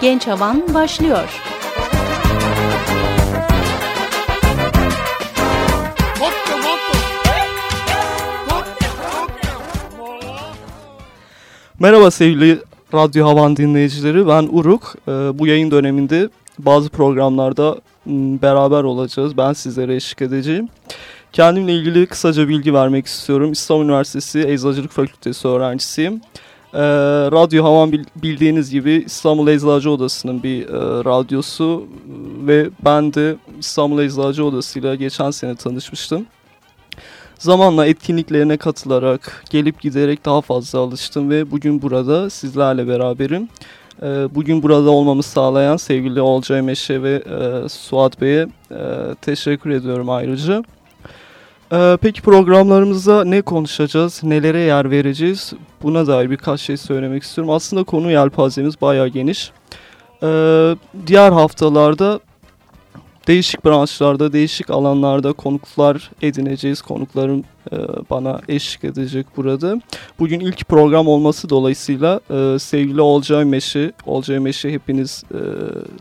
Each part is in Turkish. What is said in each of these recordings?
Genç Havan başlıyor. Merhaba sevgili Radyo Havan dinleyicileri. Ben Uruk. Ee, bu yayın döneminde bazı programlarda beraber olacağız. Ben sizlere eşlik edeceğim. Kendimle ilgili kısaca bilgi vermek istiyorum. İstanbul Üniversitesi Eczacılık Fakültesi öğrencisiyim. Ee, radyo Havan bildiğiniz gibi İstanbul Eczacı Odası'nın bir e, radyosu ve ben de İstanbul Eczacı Odası ile geçen sene tanışmıştım. Zamanla etkinliklerine katılarak, gelip giderek daha fazla alıştım ve bugün burada sizlerle beraberim. Ee, bugün burada olmamı sağlayan sevgili Olcay Meşe ve e, Suat Bey'e e, teşekkür ediyorum ayrıca. Ee, peki programlarımızda ne konuşacağız, nelere yer vereceğiz? Buna dair birkaç şey söylemek istiyorum. Aslında konu yelpazemiz bayağı geniş. Ee, diğer haftalarda değişik branşlarda, değişik alanlarda konuklar edineceğiz. Konuklarım e, bana eşlik edecek burada. Bugün ilk program olması dolayısıyla e, sevgili Olcay Meşe, Olcay Meşe hepiniz e,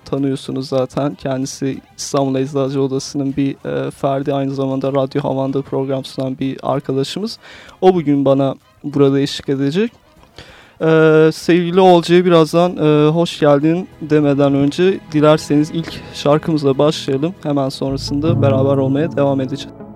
tanıyorsunuz zaten. Kendisi İstanbul Eczacı Odası'nın bir e, ferdi, aynı zamanda Radyo Havan'da program sunan bir arkadaşımız. O bugün bana burada eşlik edecek. Ee, sevgili Olcay'a birazdan e, hoş geldin demeden önce dilerseniz ilk şarkımızla başlayalım. Hemen sonrasında beraber olmaya devam edeceğiz.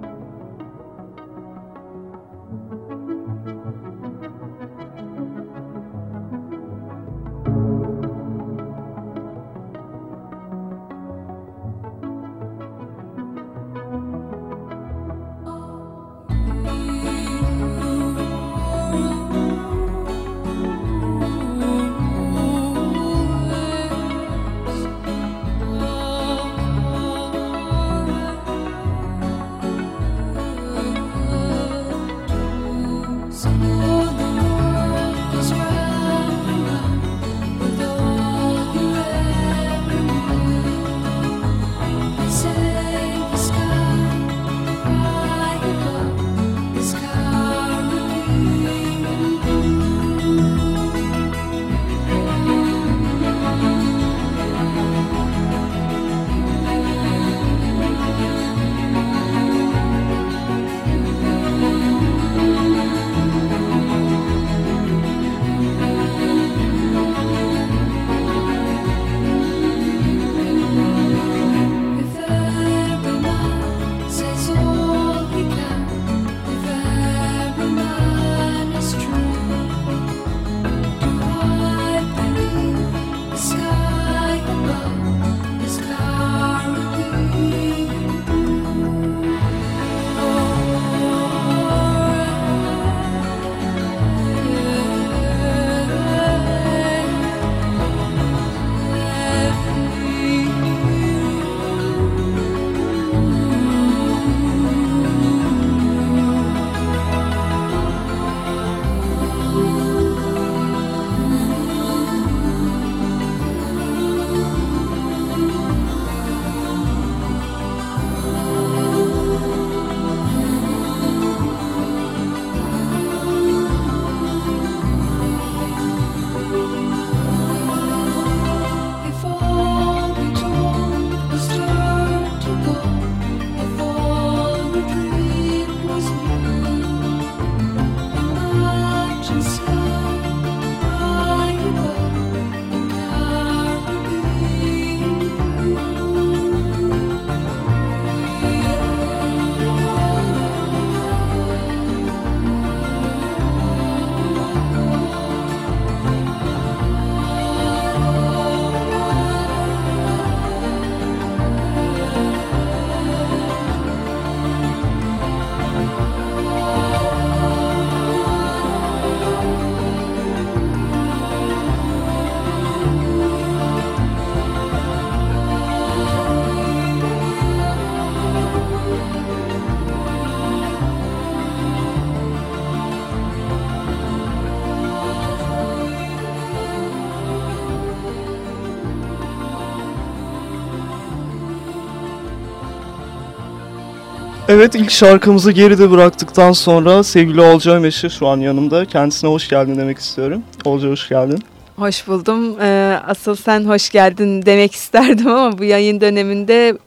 Evet ilk şarkımızı geride bıraktıktan sonra sevgili Olcay Meşe şu an yanımda. Kendisine hoş geldin demek istiyorum. Olcay hoş geldin. Hoş buldum. Ee, asıl sen hoş geldin demek isterdim ama bu yayın döneminde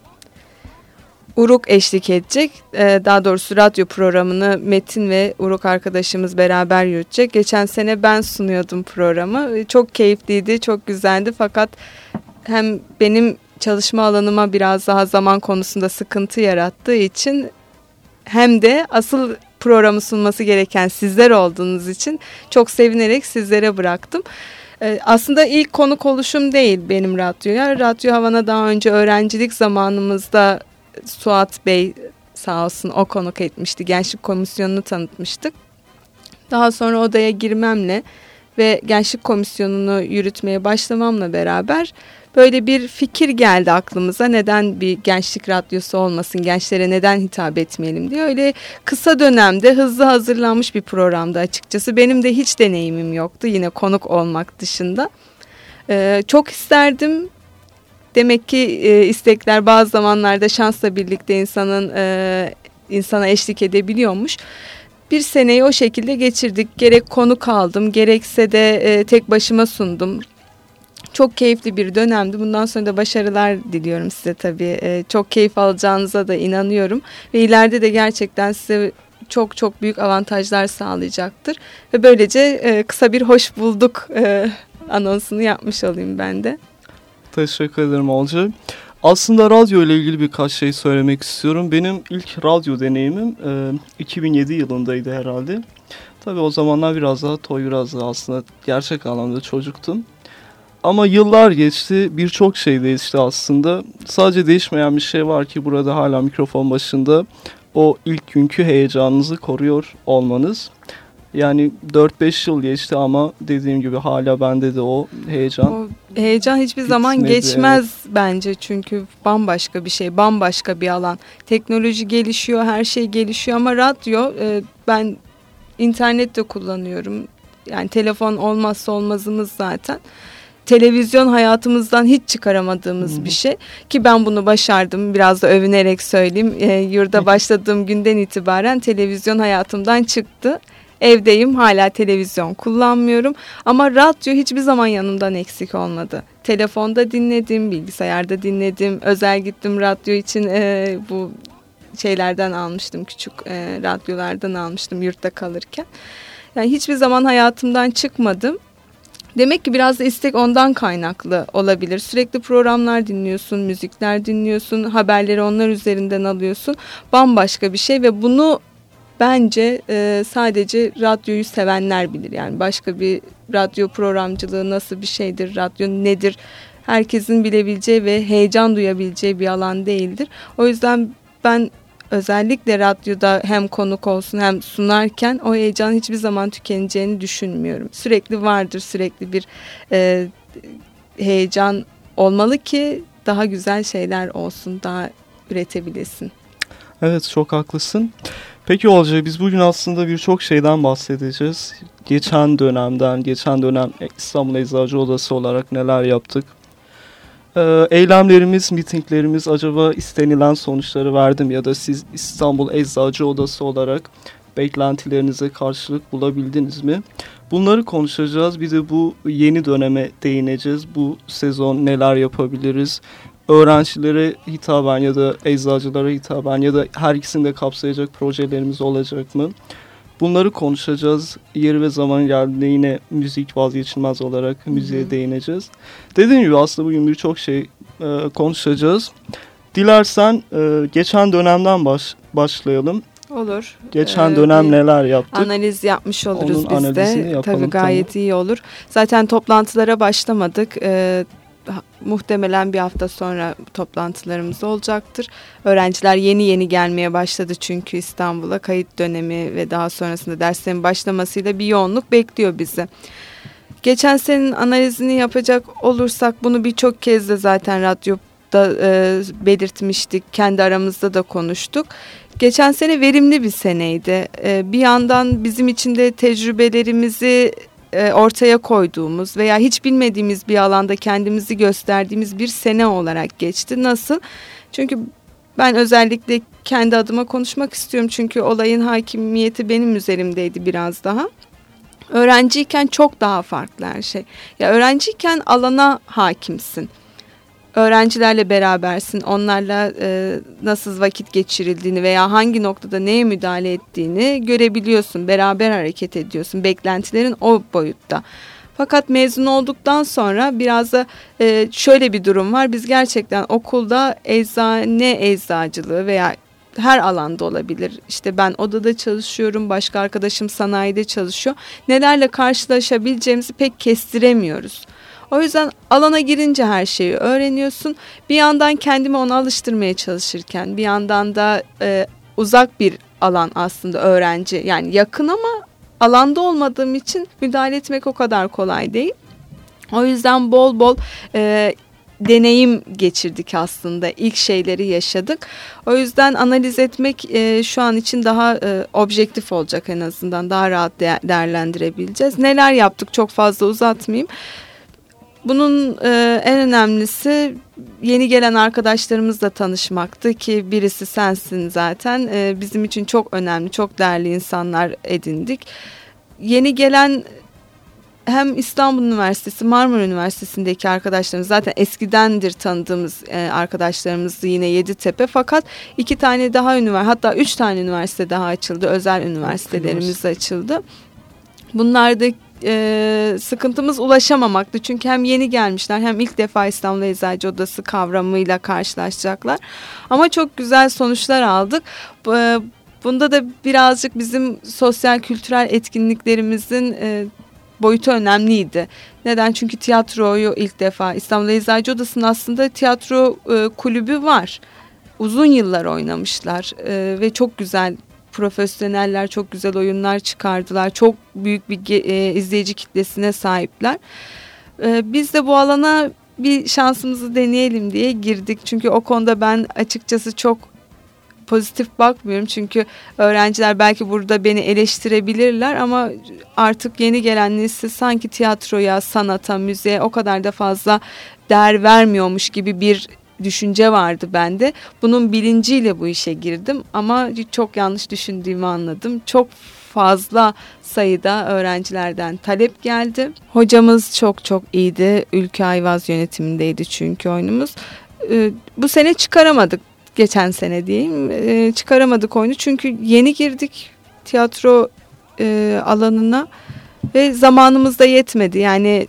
Uruk eşlik edecek. Ee, daha doğrusu radyo programını Metin ve Uruk arkadaşımız beraber yürütecek. Geçen sene ben sunuyordum programı. Çok keyifliydi, çok güzeldi fakat hem benim çalışma alanıma biraz daha zaman konusunda sıkıntı yarattığı için hem de asıl programı sunması gereken sizler olduğunuz için çok sevinerek sizlere bıraktım. Ee, aslında ilk konuk oluşum değil benim radyoya. Radyo Havan'a daha önce öğrencilik zamanımızda Suat Bey sağ olsun o konuk etmişti. Gençlik komisyonunu tanıtmıştık. Daha sonra odaya girmemle ve gençlik komisyonunu yürütmeye başlamamla beraber böyle bir fikir geldi aklımıza. Neden bir gençlik radyosu olmasın, gençlere neden hitap etmeyelim diye. Öyle kısa dönemde hızlı hazırlanmış bir programdı açıkçası. Benim de hiç deneyimim yoktu yine konuk olmak dışında. Ee, çok isterdim. Demek ki e, istekler bazı zamanlarda şansla birlikte insanın e, insana eşlik edebiliyormuş. Bir seneyi o şekilde geçirdik. Gerek konu kaldım, gerekse de e, tek başıma sundum. Çok keyifli bir dönemdi. Bundan sonra da başarılar diliyorum size tabii. E, çok keyif alacağınıza da inanıyorum. Ve ileride de gerçekten size çok çok büyük avantajlar sağlayacaktır. Ve böylece e, kısa bir hoş bulduk e, anonsunu yapmış olayım ben de. Teşekkür ederim Olca. Aslında radyo ile ilgili birkaç şey söylemek istiyorum. Benim ilk radyo deneyimim e, 2007 yılındaydı herhalde. Tabii o zamanlar biraz daha toy biraz daha aslında gerçek anlamda çocuktum. Ama yıllar geçti birçok şey değişti aslında. Sadece değişmeyen bir şey var ki burada hala mikrofon başında o ilk günkü heyecanınızı koruyor olmanız. Yani 4-5 yıl geçti ama dediğim gibi hala bende de o heyecan. O heyecan hiçbir zaman geçmez evet. bence çünkü bambaşka bir şey, bambaşka bir alan. Teknoloji gelişiyor, her şey gelişiyor ama radyo e, ben internet de kullanıyorum. Yani telefon olmazsa olmazımız zaten televizyon hayatımızdan hiç çıkaramadığımız hmm. bir şey. Ki ben bunu başardım. Biraz da övünerek söyleyeyim. E, yurda başladığım günden itibaren televizyon hayatımdan çıktı. Evdeyim hala televizyon kullanmıyorum. Ama radyo hiçbir zaman yanımdan eksik olmadı. Telefonda dinledim bilgisayarda dinledim. Özel gittim radyo için e, bu şeylerden almıştım küçük e, radyolardan almıştım yurtta kalırken. Yani hiçbir zaman hayatımdan çıkmadım Demek ki biraz da istek ondan kaynaklı olabilir. Sürekli programlar dinliyorsun, müzikler dinliyorsun, haberleri onlar üzerinden alıyorsun. Bambaşka bir şey ve bunu bence e, sadece radyoyu sevenler bilir. Yani başka bir radyo programcılığı nasıl bir şeydir, radyo nedir? Herkesin bilebileceği ve heyecan duyabileceği bir alan değildir. O yüzden ben özellikle radyoda hem konuk olsun hem sunarken o heyecan hiçbir zaman tükeneceğini düşünmüyorum. Sürekli vardır sürekli bir e, heyecan olmalı ki daha güzel şeyler olsun, daha üretebilesin. Evet çok haklısın. Peki Olcay biz bugün aslında birçok şeyden bahsedeceğiz. Geçen dönemden, geçen dönem İstanbul Eczacı Odası olarak neler yaptık? Ee, eylemlerimiz, mitinglerimiz acaba istenilen sonuçları verdi mi? Ya da siz İstanbul Eczacı Odası olarak beklentilerinize karşılık bulabildiniz mi? Bunları konuşacağız. Bir de bu yeni döneme değineceğiz. Bu sezon neler yapabiliriz? Öğrencilere hitaben ya da eczacılara hitaben ya da her ikisini de kapsayacak projelerimiz olacak mı? Bunları konuşacağız. Yeri ve zaman geldiğinde yine müzik vazgeçilmez olarak müziğe Hı-hı. değineceğiz. Dediğim gibi aslında bugün birçok şey e, konuşacağız. Dilersen e, geçen dönemden baş, başlayalım. Olur. Geçen ee, dönem neler yaptık? Analiz yapmış oluruz Onun biz de. Tabii gayet tamam. iyi olur. Zaten toplantılara başlamadık. Ee, muhtemelen bir hafta sonra toplantılarımız olacaktır. Öğrenciler yeni yeni gelmeye başladı çünkü İstanbul'a kayıt dönemi ve daha sonrasında derslerin başlamasıyla bir yoğunluk bekliyor bizi. Geçen senin analizini yapacak olursak bunu birçok kez de zaten radyoda e, belirtmiştik. Kendi aramızda da konuştuk. Geçen sene verimli bir seneydi. E, bir yandan bizim için de tecrübelerimizi e, ortaya koyduğumuz veya hiç bilmediğimiz bir alanda kendimizi gösterdiğimiz bir sene olarak geçti. Nasıl? Çünkü ben özellikle kendi adıma konuşmak istiyorum çünkü olayın hakimiyeti benim üzerimdeydi biraz daha. Öğrenciyken çok daha farklı her şey. Ya öğrenciyken alana hakimsin. Öğrencilerle berabersin. Onlarla e, nasıl vakit geçirildiğini veya hangi noktada neye müdahale ettiğini görebiliyorsun. Beraber hareket ediyorsun. Beklentilerin o boyutta. Fakat mezun olduktan sonra biraz da e, şöyle bir durum var. Biz gerçekten okulda eczane eczacılığı veya her alanda olabilir. İşte ben odada çalışıyorum, başka arkadaşım sanayide çalışıyor. Nelerle karşılaşabileceğimizi pek kestiremiyoruz. O yüzden alana girince her şeyi öğreniyorsun. Bir yandan kendimi ona alıştırmaya çalışırken bir yandan da e, uzak bir alan aslında öğrenci. Yani yakın ama alanda olmadığım için müdahale etmek o kadar kolay değil. O yüzden bol bol e, deneyim geçirdik aslında. İlk şeyleri yaşadık. O yüzden analiz etmek e, şu an için daha e, objektif olacak en azından. Daha rahat de değerlendirebileceğiz. Neler yaptık çok fazla uzatmayayım. Bunun e, en önemlisi yeni gelen arkadaşlarımızla tanışmaktı ki birisi sensin zaten. E, bizim için çok önemli, çok değerli insanlar edindik. Yeni gelen hem İstanbul Üniversitesi, Marmara Üniversitesi'ndeki arkadaşlarımız zaten eskidendir tanıdığımız e, arkadaşlarımızdı yine Yeditepe. Fakat iki tane daha üniversite hatta üç tane üniversite daha açıldı. Özel üniversitelerimiz açıldı. Bunlar da e, sıkıntımız ulaşamamaktı. Çünkü hem yeni gelmişler hem ilk defa İstanbul Eczacı Odası kavramıyla karşılaşacaklar. Ama çok güzel sonuçlar aldık. E, bunda da birazcık bizim sosyal kültürel etkinliklerimizin e, boyutu önemliydi. Neden? Çünkü tiyatroyu ilk defa İstanbul Eczacı Odası'nın aslında tiyatro e, kulübü var. Uzun yıllar oynamışlar e, ve çok güzel profesyoneller çok güzel oyunlar çıkardılar. Çok büyük bir e, izleyici kitlesine sahipler. E, biz de bu alana bir şansımızı deneyelim diye girdik. Çünkü o konuda ben açıkçası çok pozitif bakmıyorum. Çünkü öğrenciler belki burada beni eleştirebilirler ama artık yeni gelen nesil sanki tiyatroya, sanata, müziğe o kadar da fazla değer vermiyormuş gibi bir düşünce vardı bende. Bunun bilinciyle bu işe girdim ama çok yanlış düşündüğümü anladım. Çok fazla sayıda öğrencilerden talep geldi. Hocamız çok çok iyiydi. Ülke Ayvaz yönetimindeydi çünkü oyunumuz. Ee, bu sene çıkaramadık. Geçen sene diyeyim. Ee, çıkaramadık oyunu çünkü yeni girdik tiyatro e, alanına ve zamanımız da yetmedi. Yani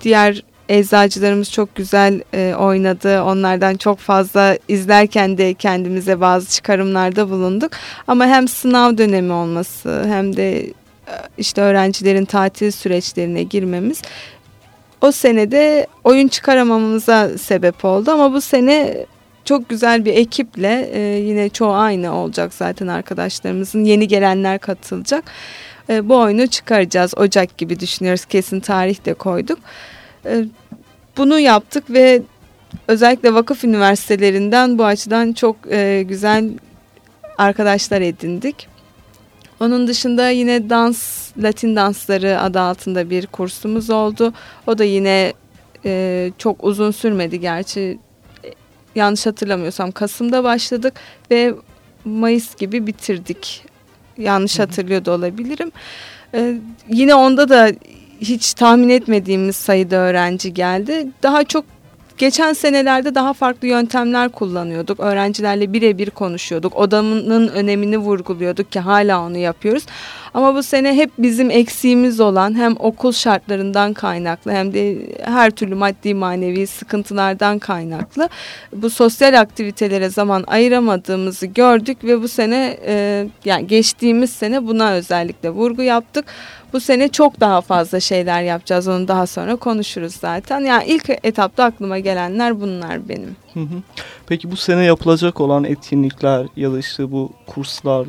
diğer eczacılarımız çok güzel e, oynadı. Onlardan çok fazla izlerken de kendimize bazı çıkarımlarda bulunduk. Ama hem sınav dönemi olması hem de e, işte öğrencilerin tatil süreçlerine girmemiz o senede oyun çıkaramamamıza sebep oldu. Ama bu sene çok güzel bir ekiple e, yine çoğu aynı olacak zaten arkadaşlarımızın yeni gelenler katılacak. E, bu oyunu çıkaracağız Ocak gibi düşünüyoruz kesin tarih de koyduk. Bunu yaptık ve özellikle vakıf üniversitelerinden bu açıdan çok e, güzel arkadaşlar edindik. Onun dışında yine dans, Latin dansları adı altında bir kursumuz oldu. O da yine e, çok uzun sürmedi gerçi. E, yanlış hatırlamıyorsam Kasım'da başladık ve Mayıs gibi bitirdik. Yanlış hatırlıyor da olabilirim. E, yine onda da hiç tahmin etmediğimiz sayıda öğrenci geldi. Daha çok geçen senelerde daha farklı yöntemler kullanıyorduk. Öğrencilerle birebir konuşuyorduk. Odanın önemini vurguluyorduk ki hala onu yapıyoruz. Ama bu sene hep bizim eksiğimiz olan hem okul şartlarından kaynaklı hem de her türlü maddi manevi sıkıntılardan kaynaklı bu sosyal aktivitelere zaman ayıramadığımızı gördük ve bu sene e, yani geçtiğimiz sene buna özellikle vurgu yaptık. Bu sene çok daha fazla şeyler yapacağız. Onu daha sonra konuşuruz zaten. Yani ilk etapta aklıma gelenler bunlar benim. Peki bu sene yapılacak olan etkinlikler ya da işte bu kurslar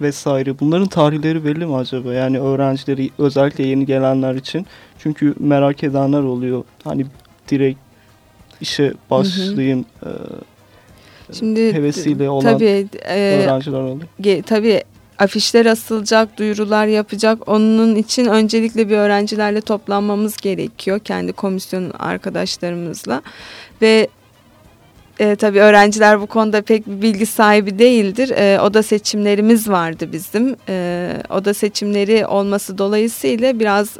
vesaire bunların tarihleri belli mi acaba? Yani öğrencileri özellikle yeni gelenler için. Çünkü merak edenler oluyor. Hani direkt işe başlayayım hı hı. Şimdi hevesiyle olan tabii, e, öğrenciler oluyor. Ge, tabii afişler asılacak, duyurular yapacak. Onun için öncelikle bir öğrencilerle toplanmamız gerekiyor. Kendi komisyon arkadaşlarımızla. Ve e, tabii öğrenciler bu konuda pek bir bilgi sahibi değildir. E, oda seçimlerimiz vardı bizim. E, oda seçimleri olması dolayısıyla biraz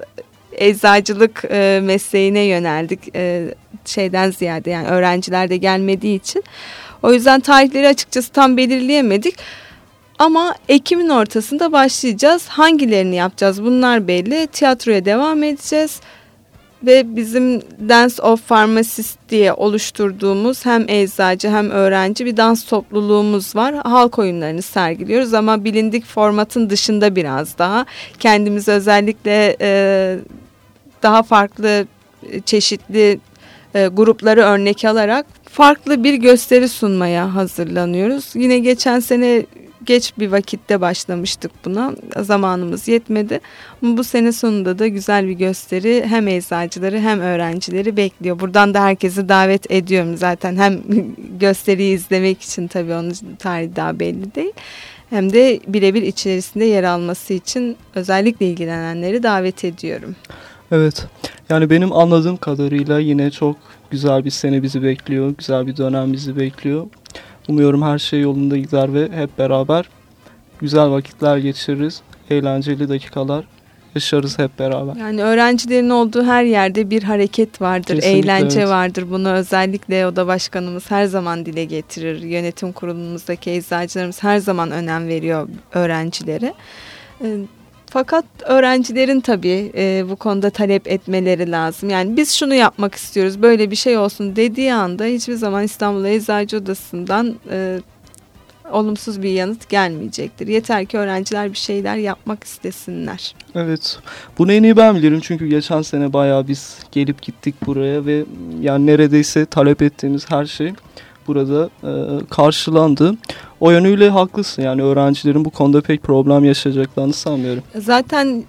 eczacılık e, mesleğine yöneldik. E, şeyden ziyade yani öğrenciler de gelmediği için. O yüzden tarihleri açıkçası tam belirleyemedik. Ama Ekim'in ortasında başlayacağız. Hangilerini yapacağız bunlar belli. Tiyatroya devam edeceğiz. Ve bizim Dance of Pharmacist diye oluşturduğumuz hem eczacı hem öğrenci bir dans topluluğumuz var. Halk oyunlarını sergiliyoruz ama bilindik formatın dışında biraz daha. Kendimizi özellikle e, daha farklı çeşitli e, grupları örnek alarak farklı bir gösteri sunmaya hazırlanıyoruz. Yine geçen sene geç bir vakitte başlamıştık buna. Zamanımız yetmedi. Bu sene sonunda da güzel bir gösteri hem eczacıları hem öğrencileri bekliyor. Buradan da herkesi davet ediyorum zaten. Hem gösteriyi izlemek için tabii onun tarihi daha belli değil. Hem de birebir içerisinde yer alması için özellikle ilgilenenleri davet ediyorum. Evet. Yani benim anladığım kadarıyla yine çok güzel bir sene bizi bekliyor. Güzel bir dönem bizi bekliyor. Umuyorum her şey yolunda gider ve hep beraber güzel vakitler geçiririz. Eğlenceli dakikalar yaşarız hep beraber. Yani öğrencilerin olduğu her yerde bir hareket vardır, Kesinlikle, eğlence evet. vardır. Bunu özellikle oda başkanımız her zaman dile getirir. Yönetim kurulumuzdaki eczacılarımız her zaman önem veriyor öğrencilere. Fakat öğrencilerin tabii e, bu konuda talep etmeleri lazım. Yani biz şunu yapmak istiyoruz, böyle bir şey olsun dediği anda hiçbir zaman İstanbul Eczacı Odası'ndan e, olumsuz bir yanıt gelmeyecektir. Yeter ki öğrenciler bir şeyler yapmak istesinler. Evet. Bunu en iyi ben bilirim çünkü geçen sene bayağı biz gelip gittik buraya ve yani neredeyse talep ettiğimiz her şey burada e, karşılandı. O yönüyle haklısın yani öğrencilerin bu konuda pek problem yaşayacaklarını sanmıyorum. Zaten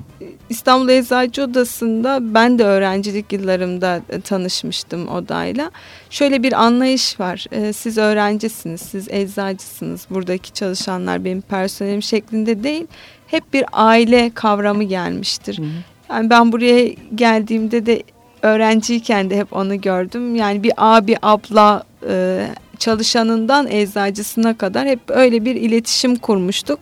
İstanbul Eczacı Odası'nda ben de öğrencilik yıllarımda e, tanışmıştım odayla. Şöyle bir anlayış var. E, siz öğrencisiniz, siz eczacısınız. Buradaki çalışanlar benim personelim şeklinde değil. Hep bir aile kavramı gelmiştir. Yani ben buraya geldiğimde de öğrenciyken de hep onu gördüm. Yani bir abi, abla, e, çalışanından eczacısına kadar hep öyle bir iletişim kurmuştuk.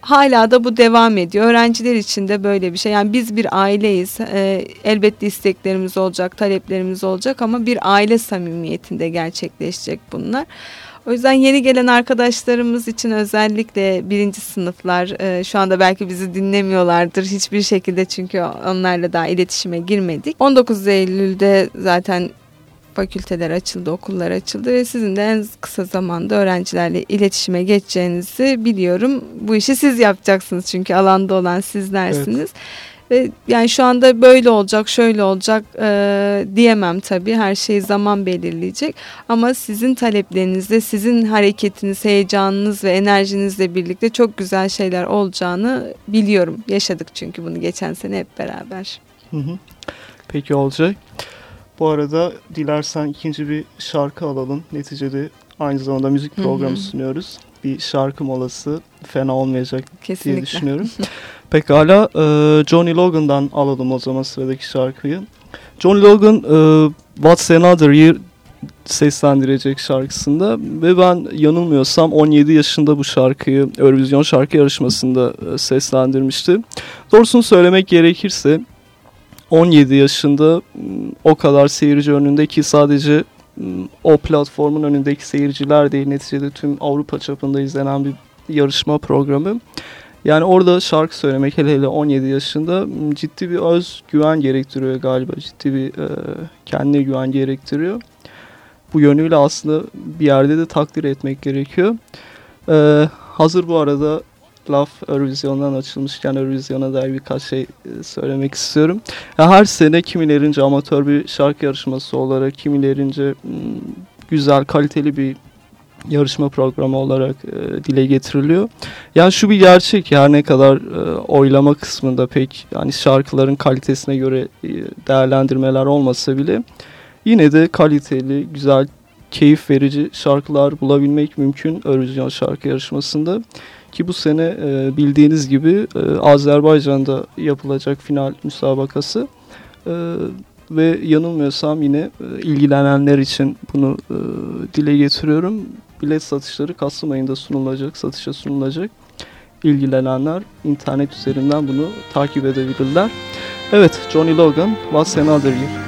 Hala da bu devam ediyor. Öğrenciler için de böyle bir şey. Yani biz bir aileyiz. Ee, elbette isteklerimiz olacak, taleplerimiz olacak ama bir aile samimiyetinde gerçekleşecek bunlar. O yüzden yeni gelen arkadaşlarımız için özellikle birinci sınıflar e, şu anda belki bizi dinlemiyorlardır hiçbir şekilde çünkü onlarla daha iletişime girmedik. 19 Eylül'de zaten fakülteler açıldı, okullar açıldı ve sizin de en kısa zamanda öğrencilerle iletişime geçeceğinizi biliyorum. Bu işi siz yapacaksınız çünkü alanda olan sizlersiniz. Evet. Ve yani şu anda böyle olacak, şöyle olacak e, diyemem tabii. Her şey zaman belirleyecek. Ama sizin taleplerinizle, sizin hareketiniz, heyecanınız ve enerjinizle birlikte çok güzel şeyler olacağını biliyorum. Yaşadık çünkü bunu geçen sene hep beraber. Hı hı. Peki olacak. Bu arada dilersen ikinci bir şarkı alalım. Neticede aynı zamanda müzik programı Hı -hı. sunuyoruz. Bir şarkı molası fena olmayacak Kesinlikle. diye düşünüyorum. Pekala e, Johnny Logan'dan alalım o zaman sıradaki şarkıyı. Johnny Logan e, What's Another Year seslendirecek şarkısında ve ben yanılmıyorsam 17 yaşında bu şarkıyı Eurovision şarkı yarışmasında e, seslendirmişti. Doğrusunu söylemek gerekirse 17 yaşında o kadar seyirci önünde ki sadece o platformun önündeki seyirciler değil neticede tüm Avrupa çapında izlenen bir yarışma programı. Yani orada şarkı söylemek hele hele 17 yaşında ciddi bir öz güven gerektiriyor galiba. Ciddi bir e, kendine güven gerektiriyor. Bu yönüyle aslında bir yerde de takdir etmek gerekiyor. E, hazır bu arada laf Eurovision'dan açılmışken Eurovision'a dair birkaç şey e, söylemek istiyorum. Ya her sene kimilerince amatör bir şarkı yarışması olarak, kimilerince güzel, kaliteli bir yarışma programı olarak e, dile getiriliyor. Yani şu bir gerçek her ne kadar e, oylama kısmında pek yani şarkıların kalitesine göre değerlendirmeler olmasa bile yine de kaliteli, güzel, keyif verici şarkılar bulabilmek mümkün Eurovision şarkı yarışmasında. Ki bu sene e, bildiğiniz gibi e, Azerbaycan'da yapılacak final müsabakası. E, ve yanılmıyorsam yine ilgilenenler için bunu dile getiriyorum. Bilet satışları Kasım ayında sunulacak, satışa sunulacak. İlgilenenler internet üzerinden bunu takip edebilirler. Evet, Johnny Logan, What's Another Year.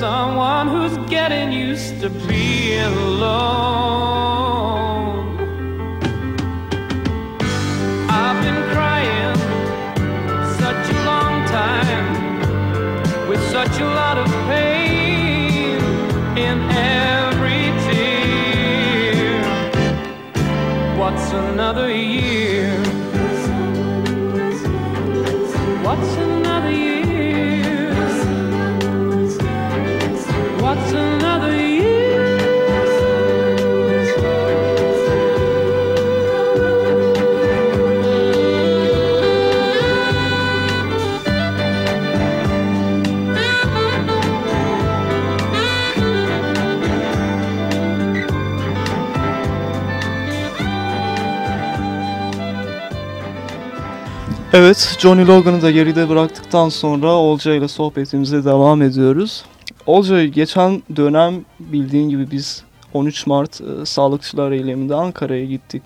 someone who's getting used to being alone. Evet, Johnny Logan'ı da geride bıraktıktan sonra Olcay ile sohbetimize devam ediyoruz. Olcay, geçen dönem bildiğin gibi biz 13 Mart e, Sağlıkçılar Eylemi'nde Ankara'ya gittik.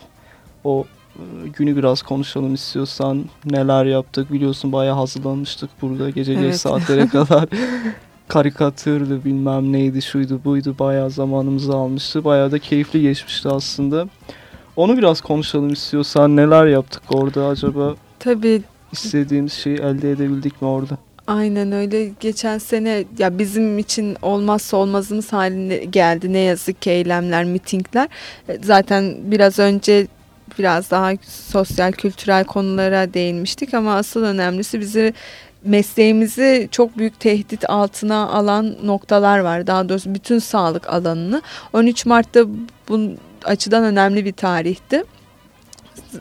O e, günü biraz konuşalım istiyorsan. Neler yaptık biliyorsun bayağı hazırlanmıştık burada gece evet. geç saatlere kadar. Karikatürdü bilmem neydi şuydu buydu bayağı zamanımızı almıştı. Bayağı da keyifli geçmişti aslında. Onu biraz konuşalım istiyorsan. Neler yaptık orada acaba? Tabii. İstediğimiz şeyi elde edebildik mi orada? Aynen öyle. Geçen sene ya bizim için olmazsa olmazımız haline geldi. Ne yazık ki eylemler, mitingler. E, zaten biraz önce biraz daha sosyal kültürel konulara değinmiştik ama asıl önemlisi bizi mesleğimizi çok büyük tehdit altına alan noktalar var. Daha doğrusu bütün sağlık alanını. 13 Mart'ta bu açıdan önemli bir tarihti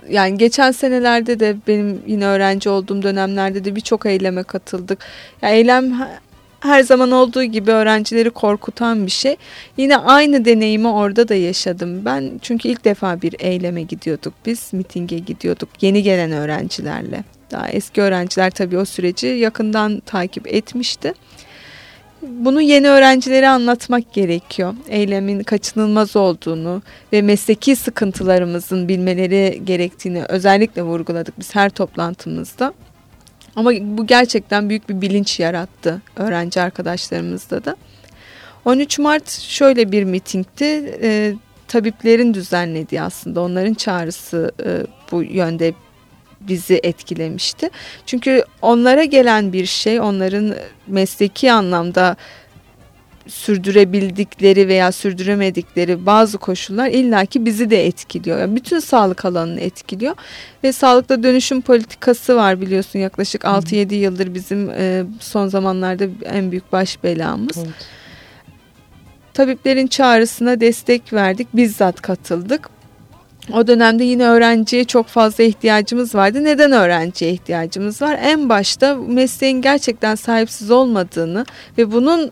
yani geçen senelerde de benim yine öğrenci olduğum dönemlerde de birçok eyleme katıldık. Yani eylem her zaman olduğu gibi öğrencileri korkutan bir şey. Yine aynı deneyimi orada da yaşadım ben. Çünkü ilk defa bir eyleme gidiyorduk biz, mitinge gidiyorduk yeni gelen öğrencilerle. Daha eski öğrenciler tabii o süreci yakından takip etmişti bunu yeni öğrencilere anlatmak gerekiyor. Eylemin kaçınılmaz olduğunu ve mesleki sıkıntılarımızın bilmeleri gerektiğini özellikle vurguladık biz her toplantımızda. Ama bu gerçekten büyük bir bilinç yarattı öğrenci arkadaşlarımızda da. 13 Mart şöyle bir mitingdi. E, tabiplerin düzenlediği aslında onların çağrısı e, bu yönde bizi etkilemişti. Çünkü onlara gelen bir şey onların mesleki anlamda sürdürebildikleri veya sürdüremedikleri bazı koşullar illaki bizi de etkiliyor. Yani bütün sağlık alanını etkiliyor ve sağlıkta dönüşüm politikası var biliyorsun yaklaşık 6-7 yıldır bizim e, son zamanlarda en büyük baş belamız. Evet. Tabiplerin çağrısına destek verdik, bizzat katıldık. O dönemde yine öğrenciye çok fazla ihtiyacımız vardı. Neden öğrenciye ihtiyacımız var? En başta mesleğin gerçekten sahipsiz olmadığını ve bunun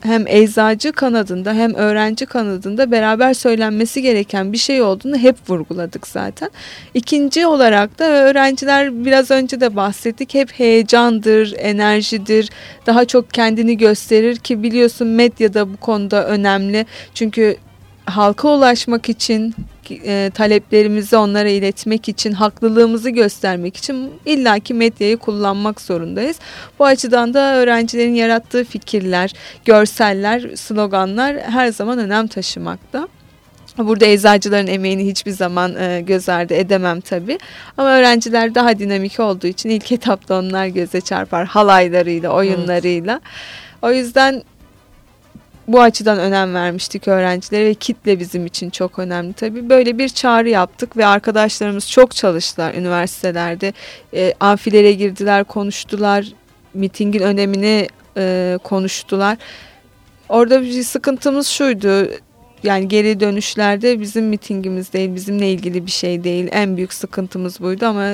hem eczacı kanadında hem öğrenci kanadında beraber söylenmesi gereken bir şey olduğunu hep vurguladık zaten. İkinci olarak da öğrenciler biraz önce de bahsettik hep heyecandır, enerjidir, daha çok kendini gösterir ki biliyorsun medyada bu konuda önemli. Çünkü halka ulaşmak için e, taleplerimizi onlara iletmek için, haklılığımızı göstermek için illaki medyayı kullanmak zorundayız. Bu açıdan da öğrencilerin yarattığı fikirler, görseller, sloganlar her zaman önem taşımakta. Burada eczacıların emeğini hiçbir zaman e, göz ardı edemem tabii. Ama öğrenciler daha dinamik olduğu için ilk etapta onlar göze çarpar halaylarıyla, oyunlarıyla. Evet. O yüzden bu açıdan önem vermiştik öğrencilere ve kitle bizim için çok önemli tabii. Böyle bir çağrı yaptık ve arkadaşlarımız çok çalıştılar üniversitelerde. E, amfilere girdiler, konuştular, mitingin önemini e, konuştular. Orada bir sıkıntımız şuydu. Yani geri dönüşlerde bizim mitingimiz değil, bizimle ilgili bir şey değil. En büyük sıkıntımız buydu ama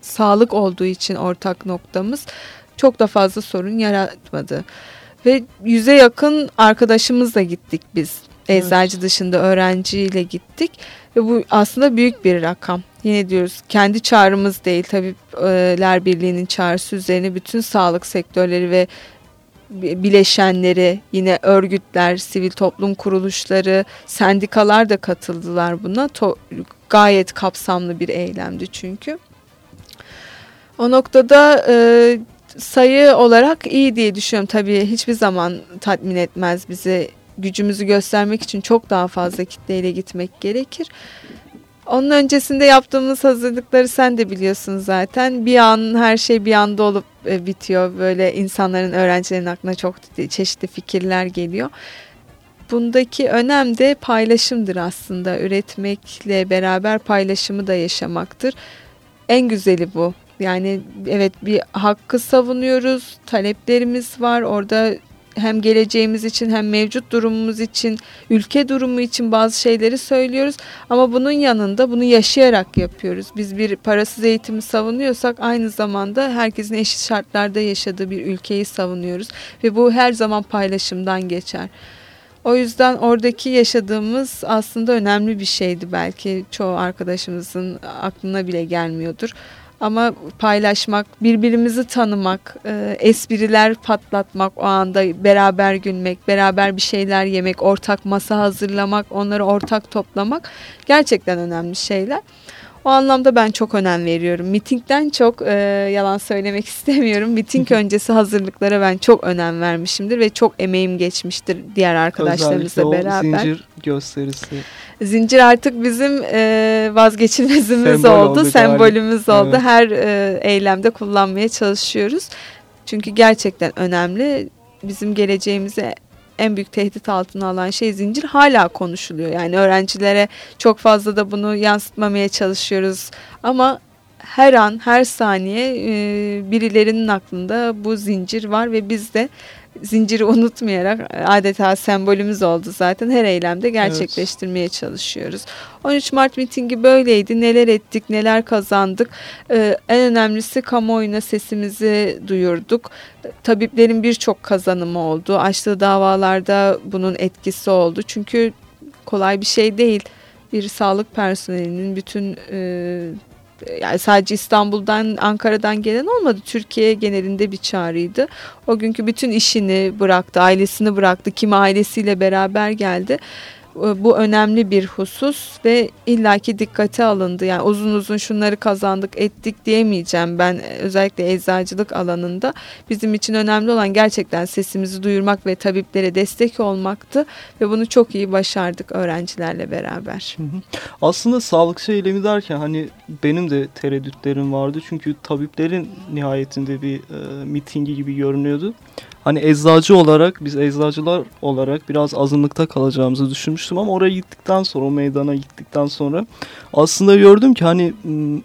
sağlık olduğu için ortak noktamız çok da fazla sorun yaratmadı. Ve yüze yakın arkadaşımızla gittik biz. Eczacı evet. dışında öğrenciyle gittik. Ve bu aslında büyük bir rakam. Yine diyoruz kendi çağrımız değil. Tabipler Birliği'nin çağrısı üzerine bütün sağlık sektörleri ve bileşenleri, yine örgütler, sivil toplum kuruluşları, sendikalar da katıldılar buna. To gayet kapsamlı bir eylemdi çünkü. O noktada e, sayı olarak iyi diye düşünüyorum. Tabii hiçbir zaman tatmin etmez bizi. Gücümüzü göstermek için çok daha fazla kitleyle gitmek gerekir. Onun öncesinde yaptığımız hazırlıkları sen de biliyorsun zaten. Bir an her şey bir anda olup e, bitiyor. Böyle insanların, öğrencilerin aklına çok çeşitli fikirler geliyor. Bundaki önem de paylaşımdır aslında. Üretmekle beraber paylaşımı da yaşamaktır. En güzeli bu. Yani evet bir hakkı savunuyoruz, taleplerimiz var. Orada hem geleceğimiz için hem mevcut durumumuz için, ülke durumu için bazı şeyleri söylüyoruz. Ama bunun yanında bunu yaşayarak yapıyoruz. Biz bir parasız eğitimi savunuyorsak aynı zamanda herkesin eşit şartlarda yaşadığı bir ülkeyi savunuyoruz. Ve bu her zaman paylaşımdan geçer. O yüzden oradaki yaşadığımız aslında önemli bir şeydi belki çoğu arkadaşımızın aklına bile gelmiyordur. Ama paylaşmak, birbirimizi tanımak, e, espriler patlatmak, o anda beraber gülmek, beraber bir şeyler yemek, ortak masa hazırlamak, onları ortak toplamak gerçekten önemli şeyler. O anlamda ben çok önem veriyorum. Mitingden çok e, yalan söylemek istemiyorum. Miting öncesi hazırlıklara ben çok önem vermişimdir ve çok emeğim geçmiştir diğer arkadaşlarımızla Özellikle beraber. O zincir gösterisi. Zincir artık bizim e, vazgeçilmezimiz Sembol oldu, oldu sembolümüz oldu. Evet. Her e, eylemde kullanmaya çalışıyoruz. Çünkü gerçekten önemli. Bizim geleceğimize en büyük tehdit altına alan şey zincir hala konuşuluyor. Yani öğrencilere çok fazla da bunu yansıtmamaya çalışıyoruz. Ama her an her saniye e, birilerinin aklında bu zincir var ve biz de zinciri unutmayarak adeta sembolümüz oldu zaten her eylemde gerçekleştirmeye evet. çalışıyoruz. 13 Mart mitingi böyleydi. Neler ettik, neler kazandık. Ee, en önemlisi kamuoyuna sesimizi duyurduk. Tabiplerin birçok kazanımı oldu. Açtığı davalarda bunun etkisi oldu. Çünkü kolay bir şey değil. Bir sağlık personelinin bütün e, yani sadece İstanbul'dan, Ankara'dan gelen olmadı. Türkiye genelinde bir çağrıydı. O günkü bütün işini bıraktı, ailesini bıraktı. Kimi ailesiyle beraber geldi bu önemli bir husus ve illaki dikkate alındı. Yani uzun uzun şunları kazandık ettik diyemeyeceğim ben özellikle eczacılık alanında. Bizim için önemli olan gerçekten sesimizi duyurmak ve tabiplere destek olmaktı ve bunu çok iyi başardık öğrencilerle beraber. Aslında sağlıkçı eylemi derken hani benim de tereddütlerim vardı çünkü tabiplerin nihayetinde bir e, mitingi gibi görünüyordu. Hani eczacı olarak biz eczacılar olarak biraz azınlıkta kalacağımızı düşünmüştüm ama oraya gittikten sonra o meydana gittikten sonra aslında gördüm ki hani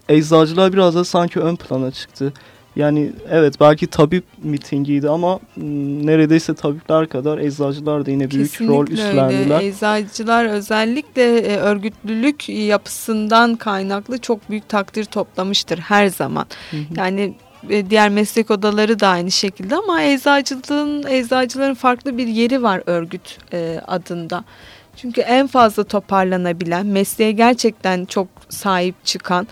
eczacılar biraz da sanki ön plana çıktı. Yani evet belki tabip mitingiydi ama neredeyse tabipler kadar eczacılar da yine büyük Kesinlikle rol üstlendiler. Öyle. Eczacılar özellikle e, örgütlülük yapısından kaynaklı çok büyük takdir toplamıştır her zaman. Hı hı. Yani diğer meslek odaları da aynı şekilde ama eczacılığın eczacıların farklı bir yeri var örgüt e, adında. Çünkü en fazla toparlanabilen, mesleğe gerçekten çok sahip çıkan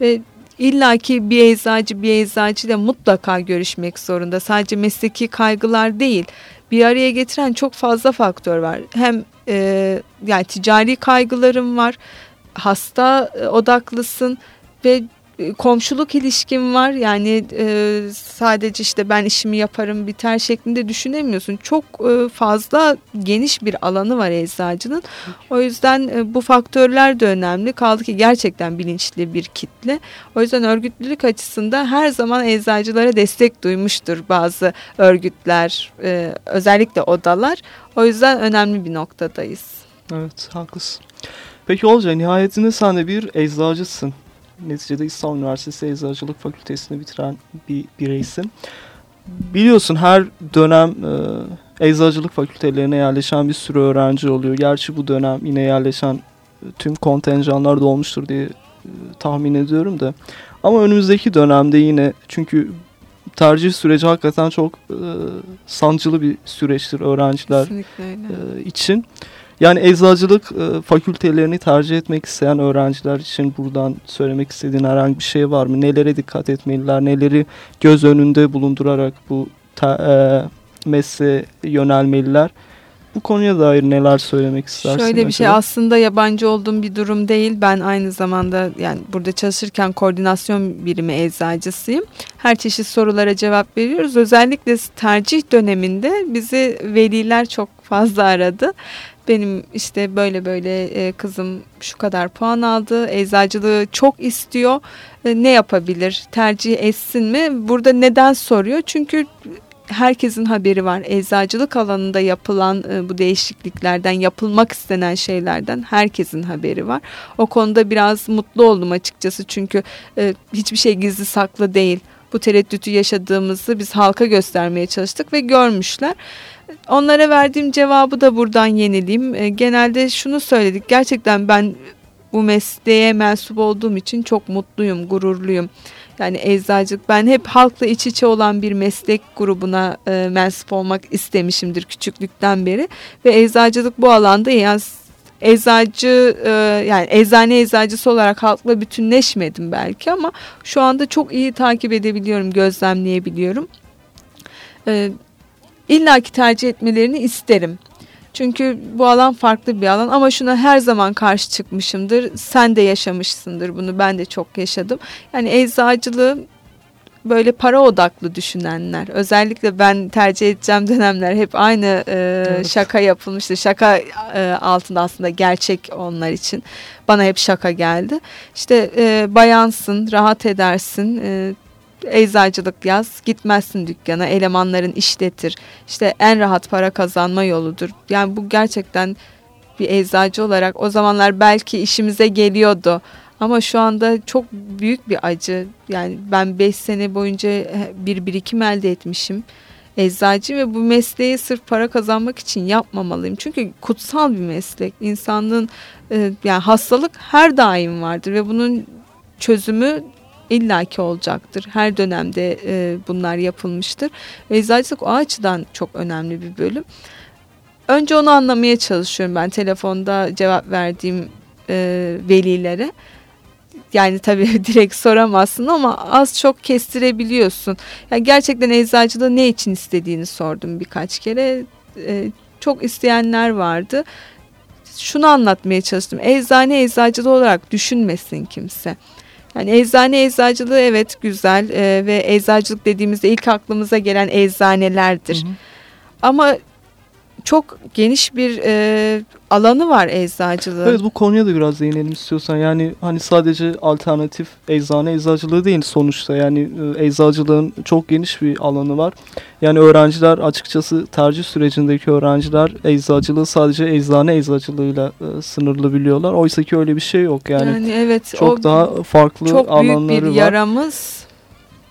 ve İlla ki bir eczacı bir eczacı ile mutlaka görüşmek zorunda. Sadece mesleki kaygılar değil. Bir araya getiren çok fazla faktör var. Hem e, yani ticari kaygılarım var. Hasta e, odaklısın ve komşuluk ilişkim var yani e, sadece işte ben işimi yaparım biter şeklinde düşünemiyorsun. Çok e, fazla geniş bir alanı var eczacının. O yüzden e, bu faktörler de önemli. Kaldı ki gerçekten bilinçli bir kitle. O yüzden örgütlülük açısından her zaman eczacılara destek duymuştur bazı örgütler e, özellikle odalar. O yüzden önemli bir noktadayız. Evet haklısın. Peki Olcay nihayetinde sen de bir eczacısın neticede İstanbul Üniversitesi Eczacılık Fakültesini bitiren bir bireysin. Biliyorsun her dönem e, eczacılık fakültelerine yerleşen bir sürü öğrenci oluyor. Gerçi bu dönem yine yerleşen e, tüm kontenjanlar dolmuştur diye e, tahmin ediyorum da. Ama önümüzdeki dönemde yine çünkü tercih süreci hakikaten çok e, sancılı bir süreçtir öğrenciler e, için. Yani eczacılık e, fakültelerini tercih etmek isteyen öğrenciler için buradan söylemek istediğin herhangi bir şey var mı? Nelere dikkat etmeliler? Neleri göz önünde bulundurarak bu te, e, mesleğe yönelmeliler? Bu konuya dair neler söylemek istersin? Şöyle bir mesela? şey aslında yabancı olduğum bir durum değil. Ben aynı zamanda yani burada çalışırken koordinasyon birimi eczacısıyım. Her çeşit sorulara cevap veriyoruz. Özellikle tercih döneminde bizi veliler çok fazla aradı benim işte böyle böyle e, kızım şu kadar puan aldı. Eczacılığı çok istiyor. E, ne yapabilir? Tercih etsin mi? Burada neden soruyor? Çünkü herkesin haberi var. Eczacılık alanında yapılan e, bu değişikliklerden, yapılmak istenen şeylerden herkesin haberi var. O konuda biraz mutlu oldum açıkçası. Çünkü hiçbir şey gizli saklı değil. Bu tereddütü yaşadığımızı biz halka göstermeye çalıştık ve görmüşler. Onlara verdiğim cevabı da buradan yenileyim. E, genelde şunu söyledik. Gerçekten ben bu mesleğe mensup olduğum için çok mutluyum, gururluyum. Yani eczacılık ben hep halkla iç içe olan bir meslek grubuna e, mensup olmak istemişimdir küçüklükten beri. Ve eczacılık bu alanda yani eczacı e, yani eczane eczacısı olarak halkla bütünleşmedim belki ama şu anda çok iyi takip edebiliyorum, gözlemleyebiliyorum. E, İlla ki tercih etmelerini isterim. Çünkü bu alan farklı bir alan ama şuna her zaman karşı çıkmışımdır. Sen de yaşamışsındır bunu ben de çok yaşadım. Yani eczacılığı böyle para odaklı düşünenler. Özellikle ben tercih edeceğim dönemler hep aynı e, evet. şaka yapılmıştı. Şaka e, altında aslında gerçek onlar için. Bana hep şaka geldi. İşte e, bayansın, rahat edersin, e, eczacılık yaz gitmezsin dükkana elemanların işletir işte en rahat para kazanma yoludur yani bu gerçekten bir eczacı olarak o zamanlar belki işimize geliyordu ama şu anda çok büyük bir acı yani ben 5 sene boyunca bir birikim elde etmişim eczacı ve bu mesleği sırf para kazanmak için yapmamalıyım. Çünkü kutsal bir meslek. İnsanlığın e, yani hastalık her daim vardır ve bunun çözümü illaki olacaktır. Her dönemde e, bunlar yapılmıştır. Ve eczacılık o açıdan çok önemli bir bölüm. Önce onu anlamaya çalışıyorum ben telefonda cevap verdiğim e, velilere. Yani tabii direkt soramazsın ama az çok kestirebiliyorsun. Yani gerçekten eczacılığı ne için istediğini sordum birkaç kere. E, çok isteyenler vardı. Şunu anlatmaya çalıştım. Eczane eczacılığı olarak düşünmesin kimse. Yani eczane eczacılığı evet güzel e, ve eczacılık dediğimizde ilk aklımıza gelen eczanelerdir. Hı hı. Ama çok geniş bir e, alanı var eczacılığın. Evet bu konuya da biraz değinelim istiyorsan. Yani hani sadece alternatif eczane eczacılığı değil sonuçta. Yani e, eczacılığın çok geniş bir alanı var. Yani öğrenciler açıkçası tercih sürecindeki öğrenciler eczacılığı sadece eczane eczacılığıyla e, sınırlı biliyorlar. Oysa ki öyle bir şey yok. Yani, yani evet çok daha farklı çok alanları büyük bir var. yaramız.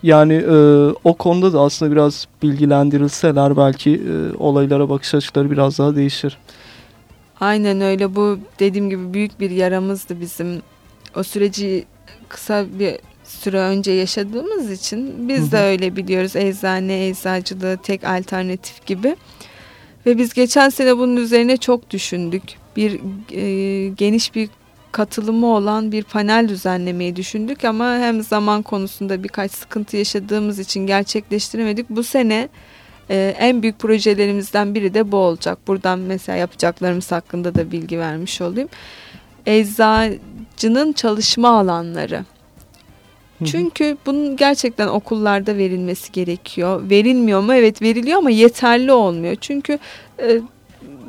Yani e, o konuda da aslında biraz bilgilendirilseler belki e, olaylara bakış açıları biraz daha değişir. Aynen öyle bu dediğim gibi büyük bir yaramızdı bizim. O süreci kısa bir süre önce yaşadığımız için biz Hı hı. de öyle biliyoruz. Eczane, eczacılığı tek alternatif gibi. Ve biz geçen sene bunun üzerine çok düşündük. Bir e, geniş bir katılımı olan bir panel düzenlemeyi düşündük ama hem zaman konusunda birkaç sıkıntı yaşadığımız için gerçekleştiremedik. Bu sene e, en büyük projelerimizden biri de bu olacak. Buradan mesela yapacaklarımız hakkında da bilgi vermiş olayım. Eczacının çalışma alanları. Çünkü bunun gerçekten okullarda verilmesi gerekiyor. Verilmiyor mu? Evet veriliyor ama yeterli olmuyor. Çünkü e,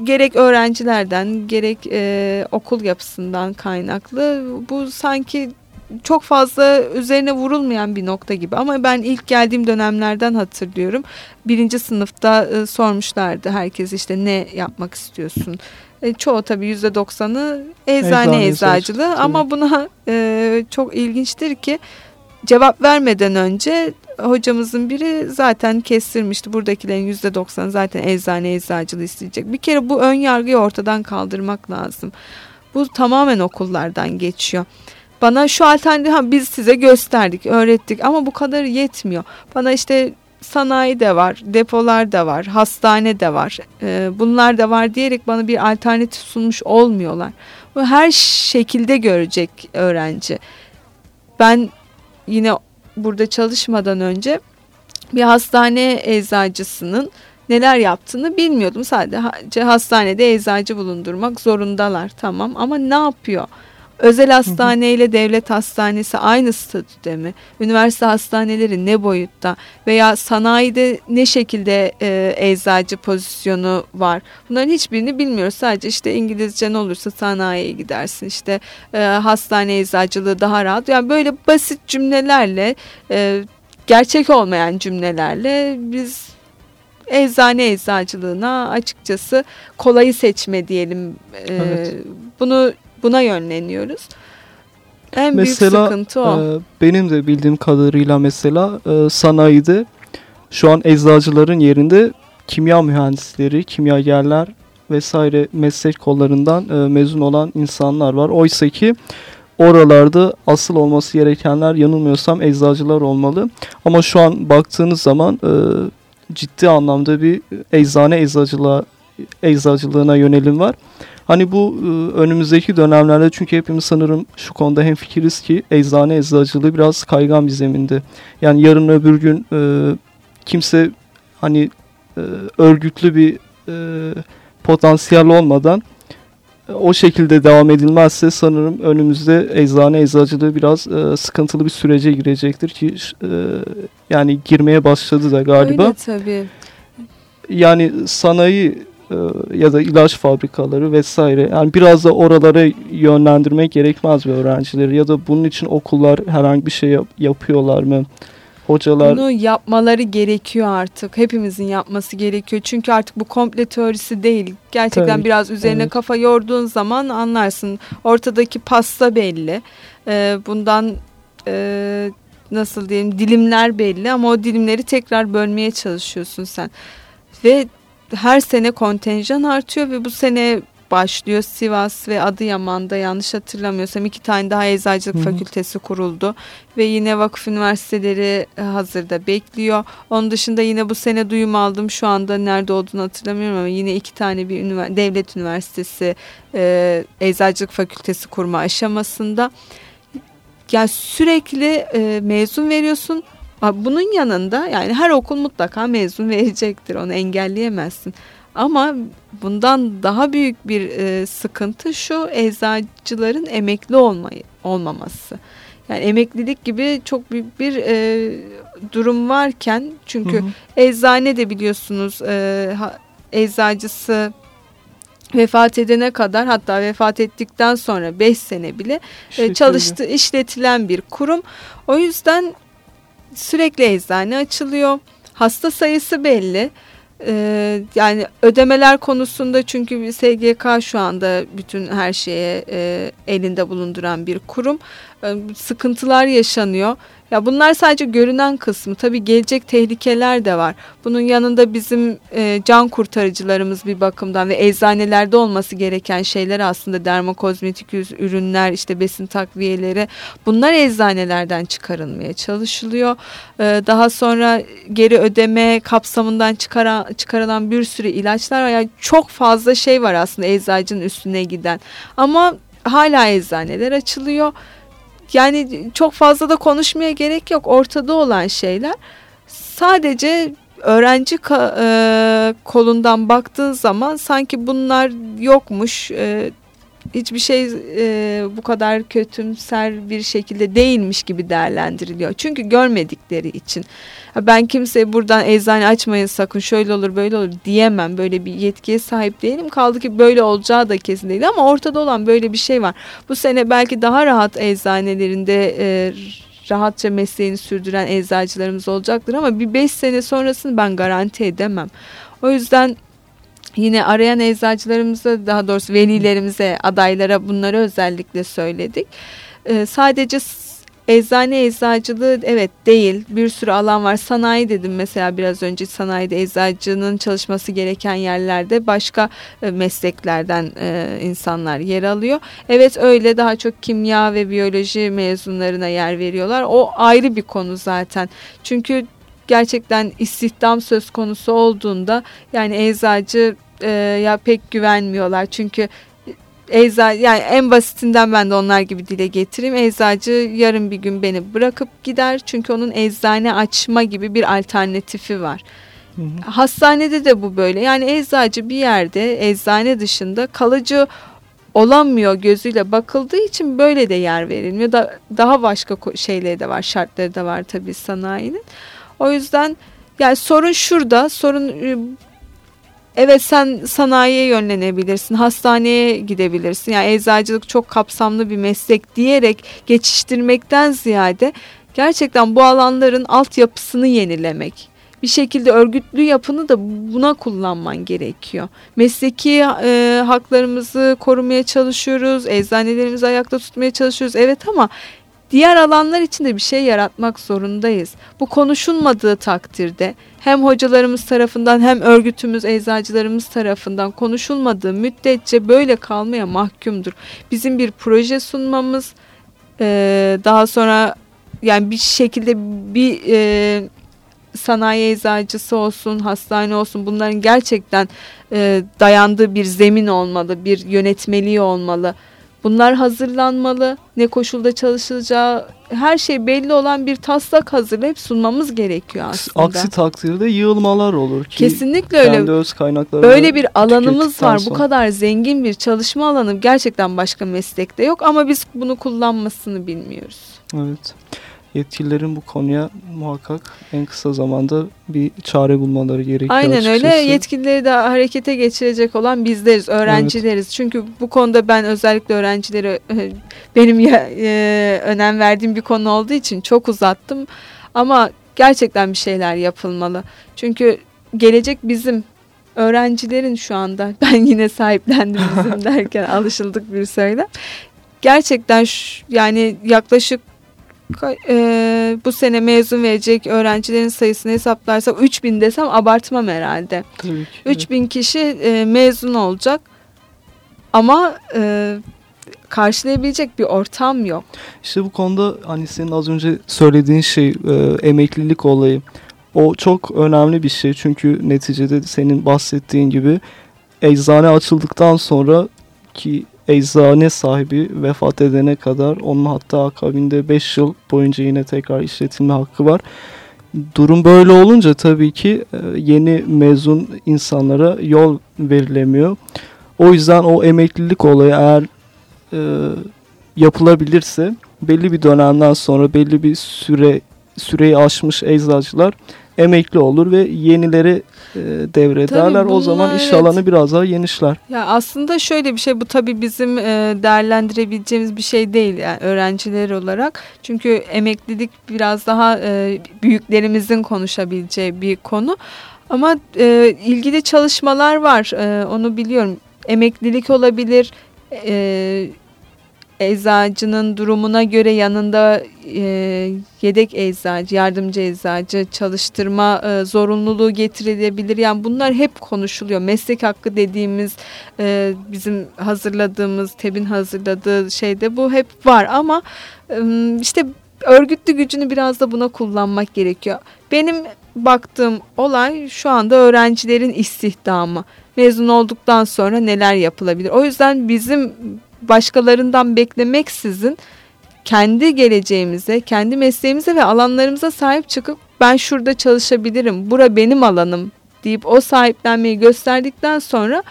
gerek öğrencilerden gerek e, okul yapısından kaynaklı bu sanki çok fazla üzerine vurulmayan bir nokta gibi. Ama ben ilk geldiğim dönemlerden hatırlıyorum. Birinci sınıfta e, sormuşlardı herkes işte ne yapmak istiyorsun? E, çoğu tabii yüzde doksanı eczane eczacılığı. ama buna e, çok ilginçtir ki cevap vermeden önce hocamızın biri zaten kestirmişti. Buradakilerin yüzde doksan zaten eczane eczacılığı isteyecek. Bir kere bu ön yargıyı ortadan kaldırmak lazım. Bu tamamen okullardan geçiyor. Bana şu alternatif biz size gösterdik, öğrettik ama bu kadar yetmiyor. Bana işte sanayi de var, depolar da var, hastane de var. Ee, bunlar da var diyerek bana bir alternatif sunmuş olmuyorlar. Bu her şekilde görecek öğrenci. Ben yine burada çalışmadan önce bir hastane eczacısının neler yaptığını bilmiyordum. Sadece hastanede eczacı bulundurmak zorundalar tamam ama ne yapıyor? Özel hastane ile devlet hastanesi aynı statüde mi? Üniversite hastaneleri ne boyutta? Veya sanayide ne şekilde e, eczacı pozisyonu var? Bunların hiçbirini bilmiyoruz. Sadece işte İngilizcen olursa sanayiye gidersin. İşte e, hastane eczacılığı daha rahat. Yani böyle basit cümlelerle e, gerçek olmayan cümlelerle biz eczane eczacılığına açıkçası kolayı seçme diyelim. E, Evet. Bunu buna yönleniyoruz. En Mesela büyük sıkıntı o. e, benim de bildiğim kadarıyla mesela e, sanayide şu an eczacıların yerinde kimya mühendisleri, kimyagerler vesaire meslek kollarından e, mezun olan insanlar var. Oysa ki oralarda asıl olması gerekenler yanılmıyorsam eczacılar olmalı. Ama şu an baktığınız zaman e, ciddi anlamda bir eczane eczacılığa eczacılığına yönelim var. Hani bu e, önümüzdeki dönemlerde çünkü hepimiz sanırım şu konuda hemfikiriz ki eczane eczacılığı biraz kaygan bir zeminde. Yani yarın öbür gün e, kimse hani e, örgütlü bir e, potansiyel olmadan o şekilde devam edilmezse sanırım önümüzde eczane eczacılığı biraz e, sıkıntılı bir sürece girecektir ki e, yani girmeye başladı da galiba. Öyle tabii. Yani sanayi ya da ilaç fabrikaları vesaire yani biraz da oralara yönlendirmek gerekmez mi öğrencileri ya da bunun için okullar herhangi bir şey yap- yapıyorlar mı? Hocalar Bunu yapmaları gerekiyor artık. Hepimizin yapması gerekiyor. Çünkü artık bu komple teorisi değil. Gerçekten Tabii, biraz üzerine evet. kafa yorduğun zaman anlarsın. Ortadaki pasta belli. Ee, bundan e, nasıl diyeyim dilimler belli ama o dilimleri tekrar bölmeye çalışıyorsun sen. Ve her sene kontenjan artıyor ve bu sene başlıyor Sivas ve Adıyaman'da yanlış hatırlamıyorsam iki tane daha eczacılık Hı hı. fakültesi kuruldu ve yine vakıf üniversiteleri e, hazırda bekliyor. Onun dışında yine bu sene duyum aldım şu anda nerede olduğunu hatırlamıyorum ama yine iki tane bir ünivers- devlet üniversitesi e, eczacılık fakültesi kurma aşamasında. Yani sürekli e, mezun veriyorsun. Bunun yanında yani her okul mutlaka mezun verecektir onu engelleyemezsin. Ama bundan daha büyük bir e, sıkıntı şu eczacıların emekli olmayı olmaması. Yani emeklilik gibi çok büyük bir e, durum varken çünkü Hı hı. eczane de biliyorsunuz e, ha- eczacısı vefat edene kadar hatta vefat ettikten sonra 5 sene bile e, çalıştı işletilen bir kurum. O yüzden sürekli eczane açılıyor. Hasta sayısı belli. Ee, yani ödemeler konusunda çünkü SGK şu anda bütün her şeye e, elinde bulunduran bir kurum. E, sıkıntılar yaşanıyor. Ya bunlar sadece görünen kısmı. Tabii gelecek tehlikeler de var. Bunun yanında bizim e, can kurtarıcılarımız bir bakımdan ve eczanelerde olması gereken şeyler aslında dermokozmetik ürünler, işte besin takviyeleri. Bunlar eczanelerden çıkarılmaya çalışılıyor. E, daha sonra geri ödeme kapsamından çıkaran, çıkarılan bir sürü ilaçlar var. Yani çok fazla şey var aslında eczacının üstüne giden. Ama hala eczaneler açılıyor yani çok fazla da konuşmaya gerek yok. Ortada olan şeyler. Sadece öğrenci e, kolundan baktığın zaman sanki bunlar yokmuş. E, hiçbir şey e, bu kadar kötümser bir şekilde değilmiş gibi değerlendiriliyor. Çünkü görmedikleri için. Ben kimseye buradan eczane açmayın sakın şöyle olur böyle olur diyemem. Böyle bir yetkiye sahip değilim. Kaldı ki böyle olacağı da kesin değil ama ortada olan böyle bir şey var. Bu sene belki daha rahat eczanelerinde e, rahatça mesleğini sürdüren eczacılarımız olacaktır ama bir beş sene sonrasını ben garanti edemem. O yüzden Yine arayan eczacılarımıza daha doğrusu velilerimize adaylara bunları özellikle söyledik. Ee, sadece eczane eczacılığı evet değil. Bir sürü alan var. Sanayi dedim mesela biraz önce. Sanayide eczacının çalışması gereken yerlerde başka e, mesleklerden e, insanlar yer alıyor. Evet öyle daha çok kimya ve biyoloji mezunlarına yer veriyorlar. O ayrı bir konu zaten. Çünkü gerçekten istihdam söz konusu olduğunda yani eczacı e, ya pek güvenmiyorlar. Çünkü ecza yani en basitinden ben de onlar gibi dile getireyim. Eczacı yarın bir gün beni bırakıp gider. Çünkü onun eczane açma gibi bir alternatifi var. Hı hı. Hastanede de bu böyle. Yani eczacı bir yerde eczane dışında kalıcı olamıyor gözüyle bakıldığı için böyle de yer verilmiyor. Da, daha başka şeyleri de var, şartları da var tabii sanayinin. O yüzden yani sorun şurada, sorun ıı, Evet sen sanayiye yönlenebilirsin, hastaneye gidebilirsin. Yani eczacılık çok kapsamlı bir meslek diyerek geçiştirmekten ziyade gerçekten bu alanların altyapısını yenilemek. Bir şekilde örgütlü yapını da buna kullanman gerekiyor. Mesleki e, haklarımızı korumaya çalışıyoruz, eczanelerimizi ayakta tutmaya çalışıyoruz. Evet ama diğer alanlar için de bir şey yaratmak zorundayız. Bu konuşulmadığı takdirde hem hocalarımız tarafından hem örgütümüz, eczacılarımız tarafından konuşulmadığı müddetçe böyle kalmaya mahkumdur. Bizim bir proje sunmamız, daha sonra yani bir şekilde bir sanayi eczacısı olsun, hastane olsun bunların gerçekten dayandığı bir zemin olmalı, bir yönetmeliği olmalı. Bunlar hazırlanmalı. Ne koşulda çalışılacağı her şey belli olan bir taslak hazırlayıp sunmamız gerekiyor aslında. Aksi takdirde yığılmalar olur ki. Kesinlikle öyle. Kendi öz Böyle bir alanımız var. Sonra. Bu kadar zengin bir çalışma alanı gerçekten başka meslekte yok ama biz bunu kullanmasını bilmiyoruz. Evet yetkililerin bu konuya muhakkak en kısa zamanda bir çare bulmaları gerekiyor Aynen açıkçası. öyle. Yetkilileri de harekete geçirecek olan bizleriz, öğrencileriz. Evet. Çünkü bu konuda ben özellikle öğrencilere benim ya, e, önem verdiğim bir konu olduğu için çok uzattım. Ama gerçekten bir şeyler yapılmalı. Çünkü gelecek bizim öğrencilerin şu anda ben yine sahiplendim bizim derken alışıldık bir söylem. Gerçekten şu, yani yaklaşık e, bu sene mezun verecek öğrencilerin sayısını hesaplarsak 3000 desem abartmam herhalde. Tabii ki, 3000 evet. kişi e, mezun olacak ama e, karşılayabilecek bir ortam yok. İşte bu konuda hani senin az önce söylediğin şey e, emeklilik olayı. O çok önemli bir şey çünkü neticede senin bahsettiğin gibi eczane açıldıktan sonra ki eczane sahibi vefat edene kadar onun hatta akabinde 5 yıl boyunca yine tekrar işletilme hakkı var. Durum böyle olunca tabii ki e, yeni mezun insanlara yol verilemiyor. O yüzden o emeklilik olayı eğer e, yapılabilirse belli bir dönemden sonra belli bir süre süreyi aşmış eczacılar emekli olur ve yenileri e, devrederler. O zaman iş evet. alanı biraz daha genişler. Ya aslında şöyle bir şey bu tabii bizim e, değerlendirebileceğimiz bir şey değil yani öğrenciler olarak. Çünkü emeklilik biraz daha e, büyüklerimizin konuşabileceği bir konu. Ama e, ilgili çalışmalar var. E, onu biliyorum. Emeklilik olabilir. E, eczacının durumuna göre yanında e, yedek eczacı, yardımcı eczacı çalıştırma e, zorunluluğu getirilebilir. Yani bunlar hep konuşuluyor. Meslek hakkı dediğimiz e, bizim hazırladığımız, TEB'in hazırladığı şeyde bu hep var ama e, işte örgütlü gücünü biraz da buna kullanmak gerekiyor. Benim baktığım olay şu anda öğrencilerin istihdamı. Mezun olduktan sonra neler yapılabilir? O yüzden bizim başkalarından beklemeksizin kendi geleceğimize, kendi mesleğimize ve alanlarımıza sahip çıkıp ben şurada çalışabilirim, bura benim alanım deyip o sahiplenmeyi gösterdikten sonra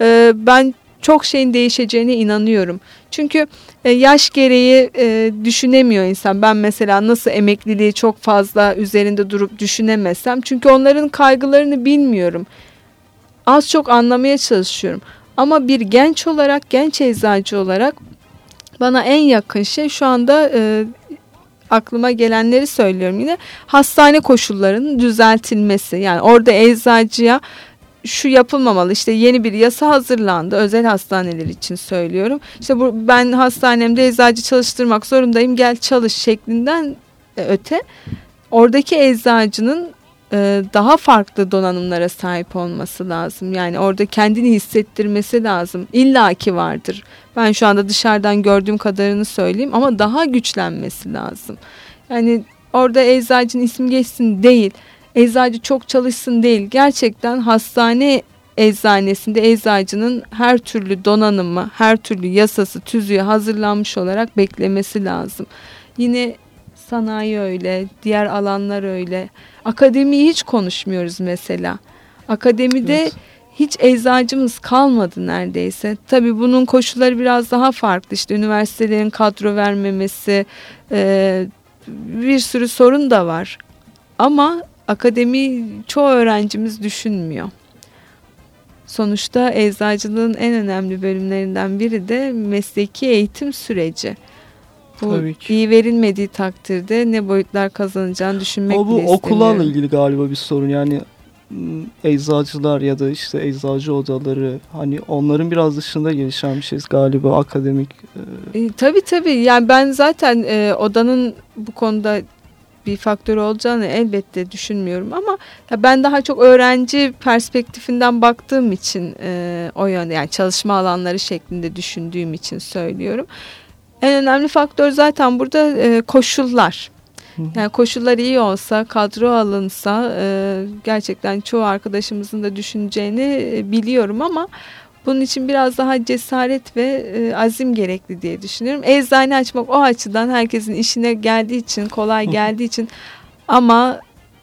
e, ben çok şeyin değişeceğine inanıyorum. Çünkü e, yaş gereği e, düşünemiyor insan. Ben mesela nasıl emekliliği çok fazla üzerinde durup düşünemezsem. Çünkü onların kaygılarını bilmiyorum. Az çok anlamaya çalışıyorum. Ama bir genç olarak, genç eczacı olarak bana en yakın şey şu anda e, aklıma gelenleri söylüyorum yine hastane koşullarının düzeltilmesi. Yani orada eczacıya şu yapılmamalı işte yeni bir yasa hazırlandı özel hastaneler için söylüyorum. İşte bu ben hastanemde eczacı çalıştırmak zorundayım gel çalış şeklinden öte oradaki eczacının e, daha farklı donanımlara sahip olması lazım. Yani orada kendini hissettirmesi lazım. İlla ki vardır. Ben şu anda dışarıdan gördüğüm kadarını söyleyeyim ama daha güçlenmesi lazım. Yani orada eczacının ismi geçsin değil. Eczacı çok çalışsın değil. Gerçekten hastane eczanesinde eczacının her türlü donanımı, her türlü yasası, tüzüğü hazırlanmış olarak beklemesi lazım. Yine sanayi öyle, diğer alanlar öyle. Akademiyi hiç konuşmuyoruz mesela. Akademide evet. hiç eczacımız kalmadı neredeyse. Tabii bunun koşulları biraz daha farklı. İşte üniversitelerin kadro vermemesi, e, bir sürü sorun da var. Ama akademi çoğu öğrencimiz düşünmüyor. Sonuçta eczacılığın en önemli bölümlerinden biri de mesleki eğitim süreci. Bu iyi verilmediği takdirde ne boyutlar kazanacağını düşünmek Ama bu okullarla ilgili galiba bir sorun. Yani eczacılar ya da işte eczacı odaları hani onların biraz dışında gelişen bir şey galiba akademik. E... E, tabii tabii yani ben zaten e, odanın bu konuda bir faktör olacağını elbette düşünmüyorum ama ya ben daha çok öğrenci perspektifinden baktığım için e, o yönde yani çalışma alanları şeklinde düşündüğüm için söylüyorum. En önemli faktör zaten burada e, koşullar. Yani koşullar iyi olsa, kadro alınsa e, gerçekten çoğu arkadaşımızın da düşüneceğini e, biliyorum ama bunun için biraz daha cesaret ve e, azim gerekli diye düşünüyorum. Eczane açmak o açıdan herkesin işine geldiği için, kolay geldiği için ama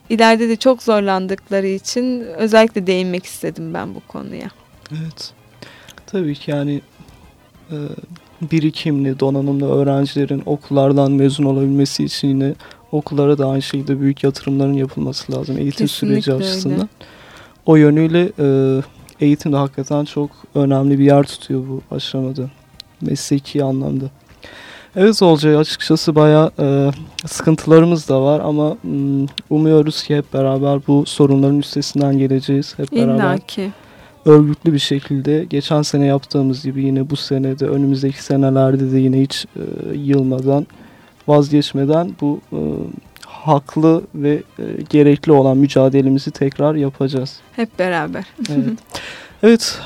ileride de çok zorlandıkları için özellikle değinmek istedim ben bu konuya. Evet. Tabii ki yani e, birikimli, donanımlı öğrencilerin okullardan mezun olabilmesi için yine okullara da aynı şekilde büyük yatırımların yapılması lazım eğitim Kesinlikle süreci açısından. Öyle. O yönüyle e, eğitim de hakikaten çok önemli bir yer tutuyor bu aşamada. Mesleki anlamda. Evet Olcay açıkçası baya e, sıkıntılarımız da var ama um, umuyoruz ki hep beraber bu sorunların üstesinden geleceğiz. Hep beraber. İlla ki örgütlü bir şekilde geçen sene yaptığımız gibi yine bu senede önümüzdeki senelerde de yine hiç e, yılmadan vazgeçmeden bu e, haklı ve e, gerekli olan mücadelemizi tekrar yapacağız. Hep beraber. Evet. evet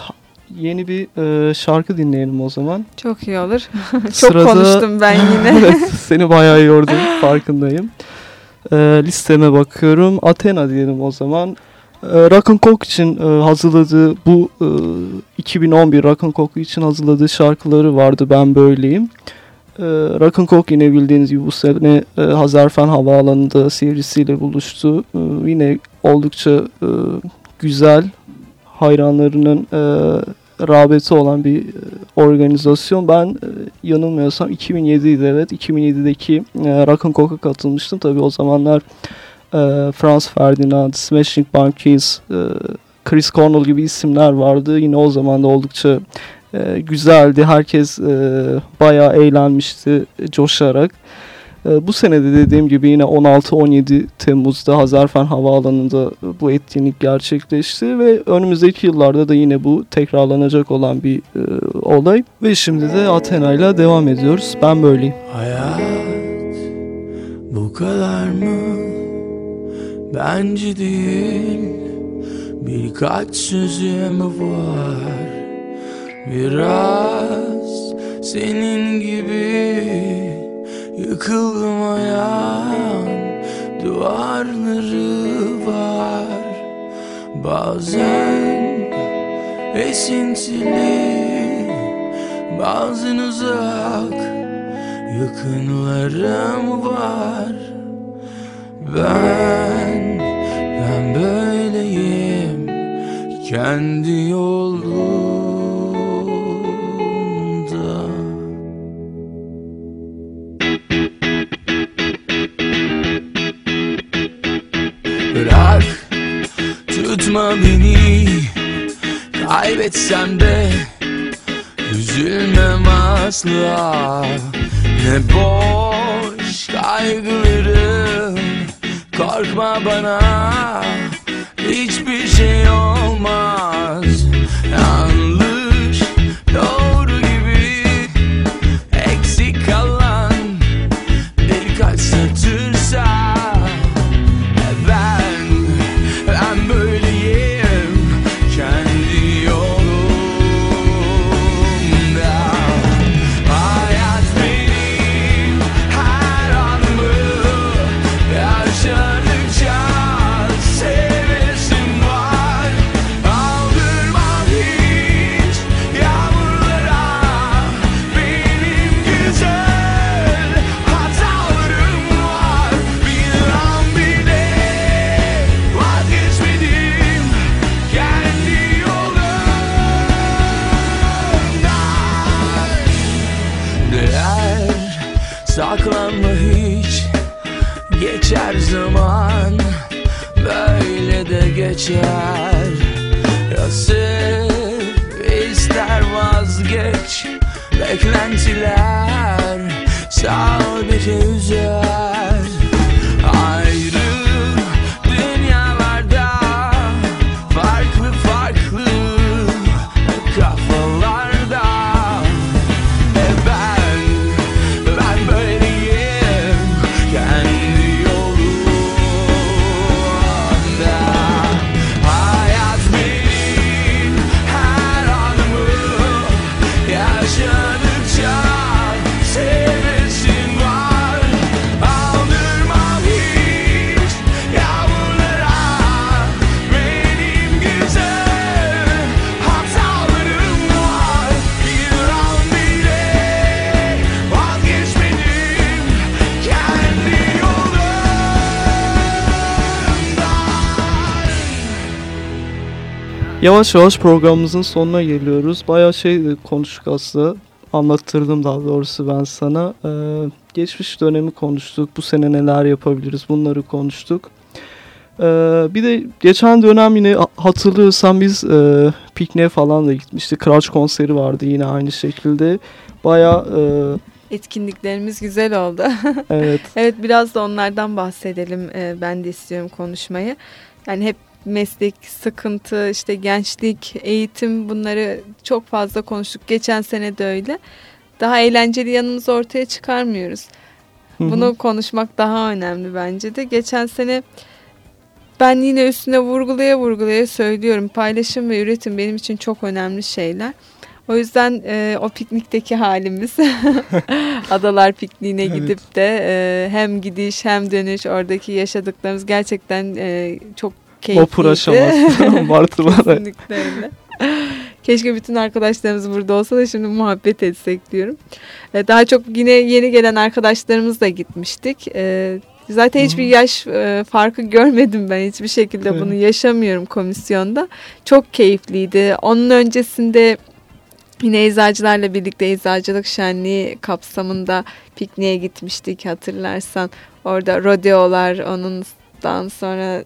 yeni bir e, şarkı dinleyelim o zaman. Çok iyi olur. Çok Sırada, konuştum ben yine. evet, seni bayağı yordum farkındayım. E, listeme bakıyorum. Athena diyelim o zaman. E, Rock'n için e, hazırladığı bu e, 2011 Rock'n Coke için hazırladığı şarkıları vardı Ben Böyleyim. E, Rock'n yine bildiğiniz gibi bu sene e, Hazarfen Havaalanı'nda seyircisiyle buluştu. E, yine oldukça e, güzel hayranlarının e, rağbeti olan bir e, organizasyon. Ben e, yanılmıyorsam 2007'ydi evet. 2007'deki e, Rock'n katılmıştım. Tabii o zamanlar e, Franz Ferdinand, Smashing Pumpkins, e, Chris Cornell gibi isimler vardı. Yine o zaman da oldukça e, güzeldi. Herkes e, bayağı eğlenmişti coşarak. E, bu senede dediğim gibi yine 16-17 Temmuz'da Hazarfen Havaalanı'nda bu etkinlik gerçekleşti ve önümüzdeki yıllarda da yine bu tekrarlanacak olan bir e, olay. Ve şimdi de Athena ile devam ediyoruz. Ben böyleyim. Hayat bu kadar mı? Bence değil Birkaç sözüm var. Biraz senin gibi Yıkıldım ayağım Duvarları var. Bazen esintili Bazen uzak Yakınlarım var Ben Ben böyleyim. Kendi yolumda. Bırak Tutma beni. Kaybetsem de Üzülmem asla. Ne boş kaygılarım Korkma bana Hiçbir şey olmaz. Yanlış Yavaş yavaş programımızın sonuna geliyoruz. Bayağı şey konuştuk aslında. Anlattırdım daha doğrusu ben sana. Ee, geçmiş dönemi konuştuk. Bu sene neler yapabiliriz bunları konuştuk. Ee, bir de geçen dönem yine hatırlıyorsan biz e, pikniğe falan da gitmiştik. Crash konseri vardı yine aynı şekilde. Bayağı e, Etkinliklerimiz güzel oldu. evet evet biraz da onlardan bahsedelim. Ee, ben de istiyorum konuşmayı. Yani hep meslek, sıkıntı, işte gençlik, eğitim bunları çok fazla konuştuk. Geçen sene de öyle. Daha eğlenceli yanımızı ortaya çıkarmıyoruz. Bunu konuşmak daha önemli bence de. Geçen sene ben yine üstüne vurgulaya vurgulaya söylüyorum. Paylaşım ve üretim benim için çok önemli şeyler. O yüzden e, o piknikteki halimiz adalar pikniğine Evet. gidip de e, hem gidiş hem dönüş oradaki yaşadıklarımız gerçekten e, çok keyifliydi. vapur aşaması martılara. Kesinlikle öyle. Keşke bütün arkadaşlarımız burada olsa da şimdi muhabbet etsek diyorum. E, Daha çok yine yeni gelen arkadaşlarımızla gitmiştik. E, Zaten hiçbir yaş e, farkı görmedim ben hiçbir şekilde Evet. bunu yaşamıyorum komisyonda. Çok keyifliydi. Onun öncesinde yine eczacılarla birlikte eczacılık şenliği kapsamında pikniğe gitmiştik hatırlarsan. Orada rodeolar onun Ondan sonra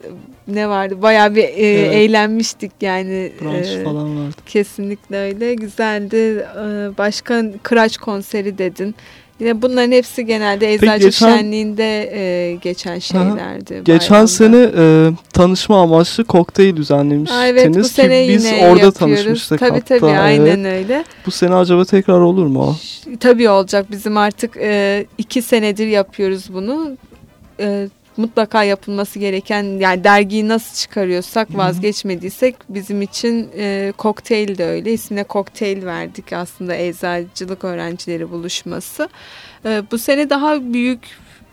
ne vardı? Bayağı bir e, Evet. eğlenmiştik yani. Brunch E, falan vardı. Kesinlikle öyle. Güzeldi. Ee, Başka Kıraç konseri dedin. Yine bunların hepsi genelde Eczacı geçen- Şenliği'nde e, geçen şeylerdi. Geçen bayramda. sene e, tanışma amaçlı kokteyl düzenlemiştiniz Aa, evet bu ki sene biz yine orada yapıyoruz. tanışmıştık Tabii hatta. tabii aynen evet. öyle. Bu sene acaba tekrar olur mu o? Tabii olacak. Bizim artık e, iki senedir yapıyoruz bunu. E, mutlaka yapılması gereken yani dergiyi nasıl çıkarıyorsak vazgeçmediysek bizim için e, kokteyl de öyle. İsmine kokteyl verdik aslında eczacılık öğrencileri buluşması. E, bu sene daha büyük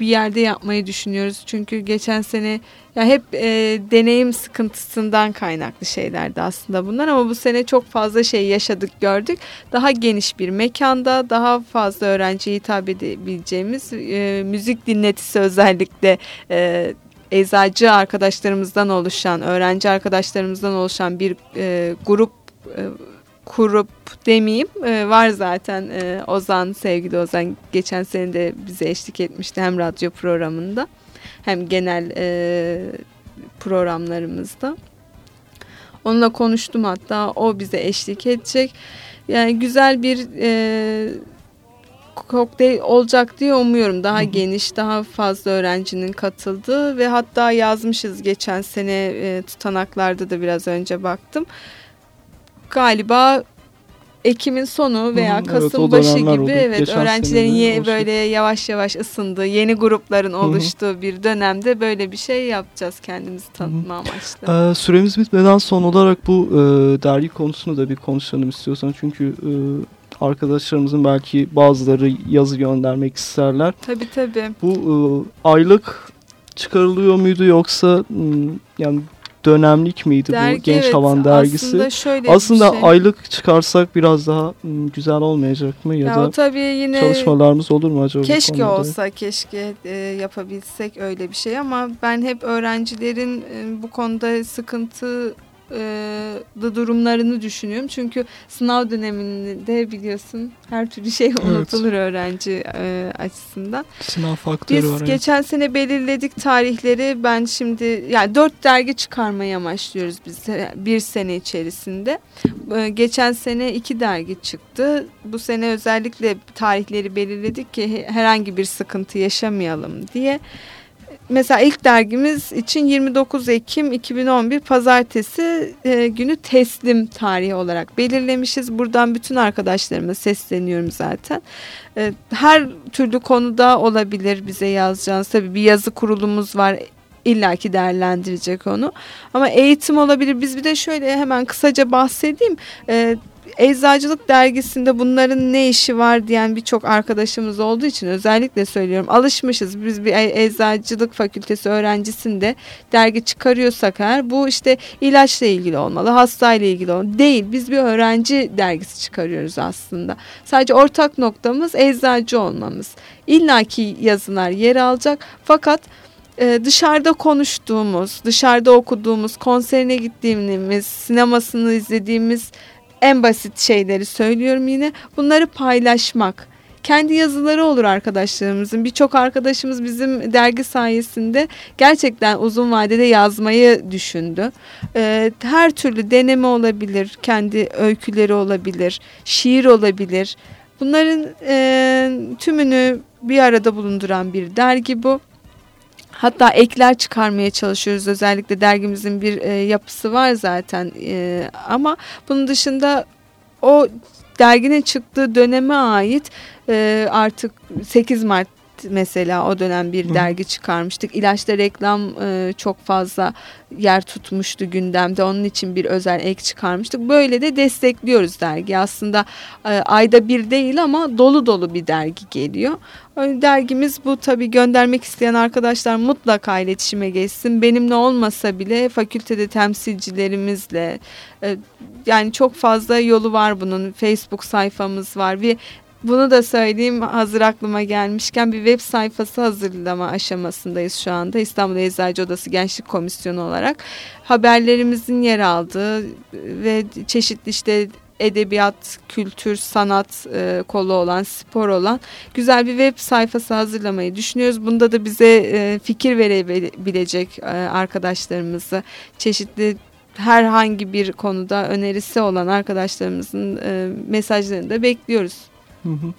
bir yerde yapmayı düşünüyoruz. Çünkü geçen sene ya hep e, deneyim sıkıntısından kaynaklı şeylerdi aslında bunlar ama bu sene çok fazla şey yaşadık gördük. Daha geniş bir mekanda daha fazla öğrenciye hitap edebileceğimiz e, müzik dinletisi özellikle e, eczacı arkadaşlarımızdan oluşan, öğrenci arkadaşlarımızdan oluşan bir e, grup e, kurup demeyeyim e, var zaten e, Ozan sevgili Ozan geçen sene de bize eşlik etmişti hem radyo programında hem genel e, programlarımızda. Onunla konuştum hatta o bize eşlik edecek. Yani güzel bir e, kokteyl olacak diye umuyorum. Daha geniş, daha fazla öğrencinin katıldığı ve hatta yazmışız geçen sene e, tutanaklarda da biraz önce baktım. Galiba Ekim'in sonu veya Hı, evet, Kasım o başı gibi oldu. evet Geçen öğrencilerin ye- böyle yavaş yavaş ısındığı, yeni grupların hı. oluştuğu bir dönemde böyle bir şey yapacağız kendimizi tanıtma amaçlı. Ee, süremiz bitmeden son olarak bu e, dergi konusunu da bir konuşalım istiyorsan. Çünkü e, arkadaşlarımızın belki bazıları yazı göndermek isterler. Tabii tabii. Bu e, aylık çıkarılıyor muydu yoksa m, yani dönemlik miydi bu Dergi, Genç evet, Havan dergisi? Aslında şöyle Aslında bir şey. aylık çıkarsak biraz daha m, güzel olmayacak mı ya, ya da tabii yine çalışmalarımız olur mu acaba? bu Keşke olsa, keşke e, yapabilsek öyle bir şey ama ben hep öğrencilerin e, bu konuda sıkıntı e, durumlarını düşünüyorum. Çünkü sınav döneminde biliyorsun her türlü şey unutulur öğrenci e, açısından. Sınav faktörü Biz var. evet. geçen sene belirledik tarihleri. Ben şimdi yani dört dergi çıkarmayı amaçlıyoruz biz e, bir sene içerisinde. Ee, Geçen sene iki dergi çıktı. Bu sene özellikle tarihleri belirledik ki he- herhangi bir sıkıntı yaşamayalım diye. Mesela ilk dergimiz için 29 Ekim 2011 Pazartesi e, günü teslim tarihi olarak belirlemişiz. Buradan bütün arkadaşlarıma sesleniyorum zaten. E, her türlü konuda olabilir bize yazacağınız. Tabii bir yazı kurulumuz var illaki değerlendirecek onu. Ama eğitim olabilir. Biz bir de şöyle hemen kısaca bahsedeyim. E, Eczacılık dergisinde bunların ne işi var diyen birçok arkadaşımız olduğu için özellikle söylüyorum. Alışmışız. Biz bir e- eczacılık fakültesi öğrencisinde dergi çıkarıyorsak eğer bu işte ilaçla ilgili olmalı, hastayla ilgili olmalı. Değil. Biz bir öğrenci dergisi çıkarıyoruz aslında. Sadece ortak noktamız eczacı olmamız. İlla ki yazılar yer alacak fakat e, dışarıda konuştuğumuz, dışarıda okuduğumuz, konserine gittiğimiz, sinemasını izlediğimiz en basit şeyleri söylüyorum yine. Bunları paylaşmak. Kendi yazıları olur arkadaşlarımızın. Birçok arkadaşımız bizim dergi sayesinde gerçekten uzun vadede yazmayı düşündü. Ee, her türlü deneme olabilir, kendi öyküleri olabilir, şiir olabilir. Bunların e, tümünü bir arada bulunduran bir dergi bu. Hatta ekler çıkarmaya çalışıyoruz. Özellikle dergimizin bir e, yapısı var zaten. E, ama bunun dışında o derginin çıktığı döneme ait e, artık 8 Mart mesela o dönem bir Hı. dergi çıkarmıştık. İlaçta reklam e, çok fazla yer tutmuştu gündemde. Onun için bir özel ek çıkarmıştık. Böyle de destekliyoruz dergi. Aslında e, ayda bir değil ama dolu dolu bir dergi geliyor. Dergimiz bu tabii göndermek isteyen arkadaşlar mutlaka iletişime geçsin. Benimle olmasa bile fakültede temsilcilerimizle e, yani çok fazla yolu var bunun. Facebook sayfamız var ve bunu da söyleyeyim hazır aklıma gelmişken bir web sayfası hazırlama aşamasındayız şu anda. İstanbul Eczacı Odası Gençlik Komisyonu olarak haberlerimizin yer aldığı ve çeşitli işte edebiyat, kültür, sanat e, kolu olan, spor olan güzel bir web sayfası hazırlamayı düşünüyoruz. Bunda da bize e, fikir verebilecek e, arkadaşlarımızı, çeşitli herhangi bir konuda önerisi olan arkadaşlarımızın e, mesajlarını da bekliyoruz. Hı hı.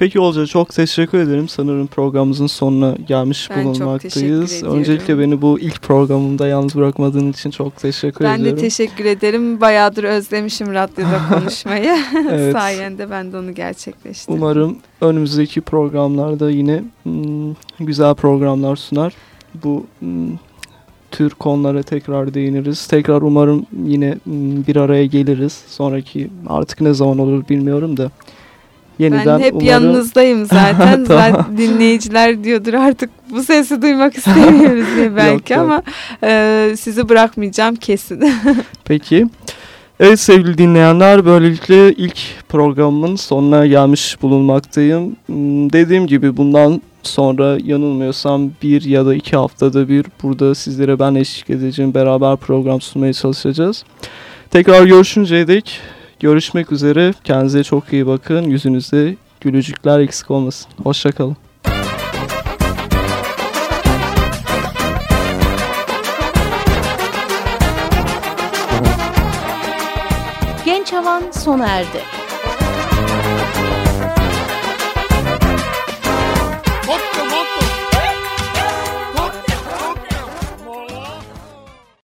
Peki Olca çok teşekkür ederim. Sanırım programımızın sonuna gelmiş Ben bulunmaktayız. Öncelikle beni bu ilk programımda yalnız bırakmadığın için çok teşekkür Ben ediyorum. de teşekkür ederim. Bayağıdır özlemişim radyoda konuşmayı. Evet. Sayende ben de onu gerçekleştirdim. Umarım önümüzdeki programlarda yine hmm, güzel programlar sunar. Bu hmm, tür konulara tekrar değiniriz. Tekrar umarım yine hmm, bir araya geliriz. Sonraki artık ne zaman olur bilmiyorum da. Yeniden ben hep umarım- yanınızdayım zaten. Tamam. Zaten dinleyiciler diyordur artık bu sesi duymak istemiyoruz diye belki Yok, yok. ama e, sizi bırakmayacağım kesin. Peki. Evet sevgili dinleyenler böylelikle ilk programımın sonuna gelmiş bulunmaktayım. Hmm, Dediğim gibi bundan sonra yanılmıyorsam bir ya da iki haftada bir burada sizlere ben eşlik edeceğim. Beraber program sunmaya çalışacağız. Tekrar görüşünceye dek görüşmek üzere. Kendinize çok iyi bakın. Yüzünüzde gülücükler eksik olmasın. Hoşçakalın. Genç Havan sona erdi.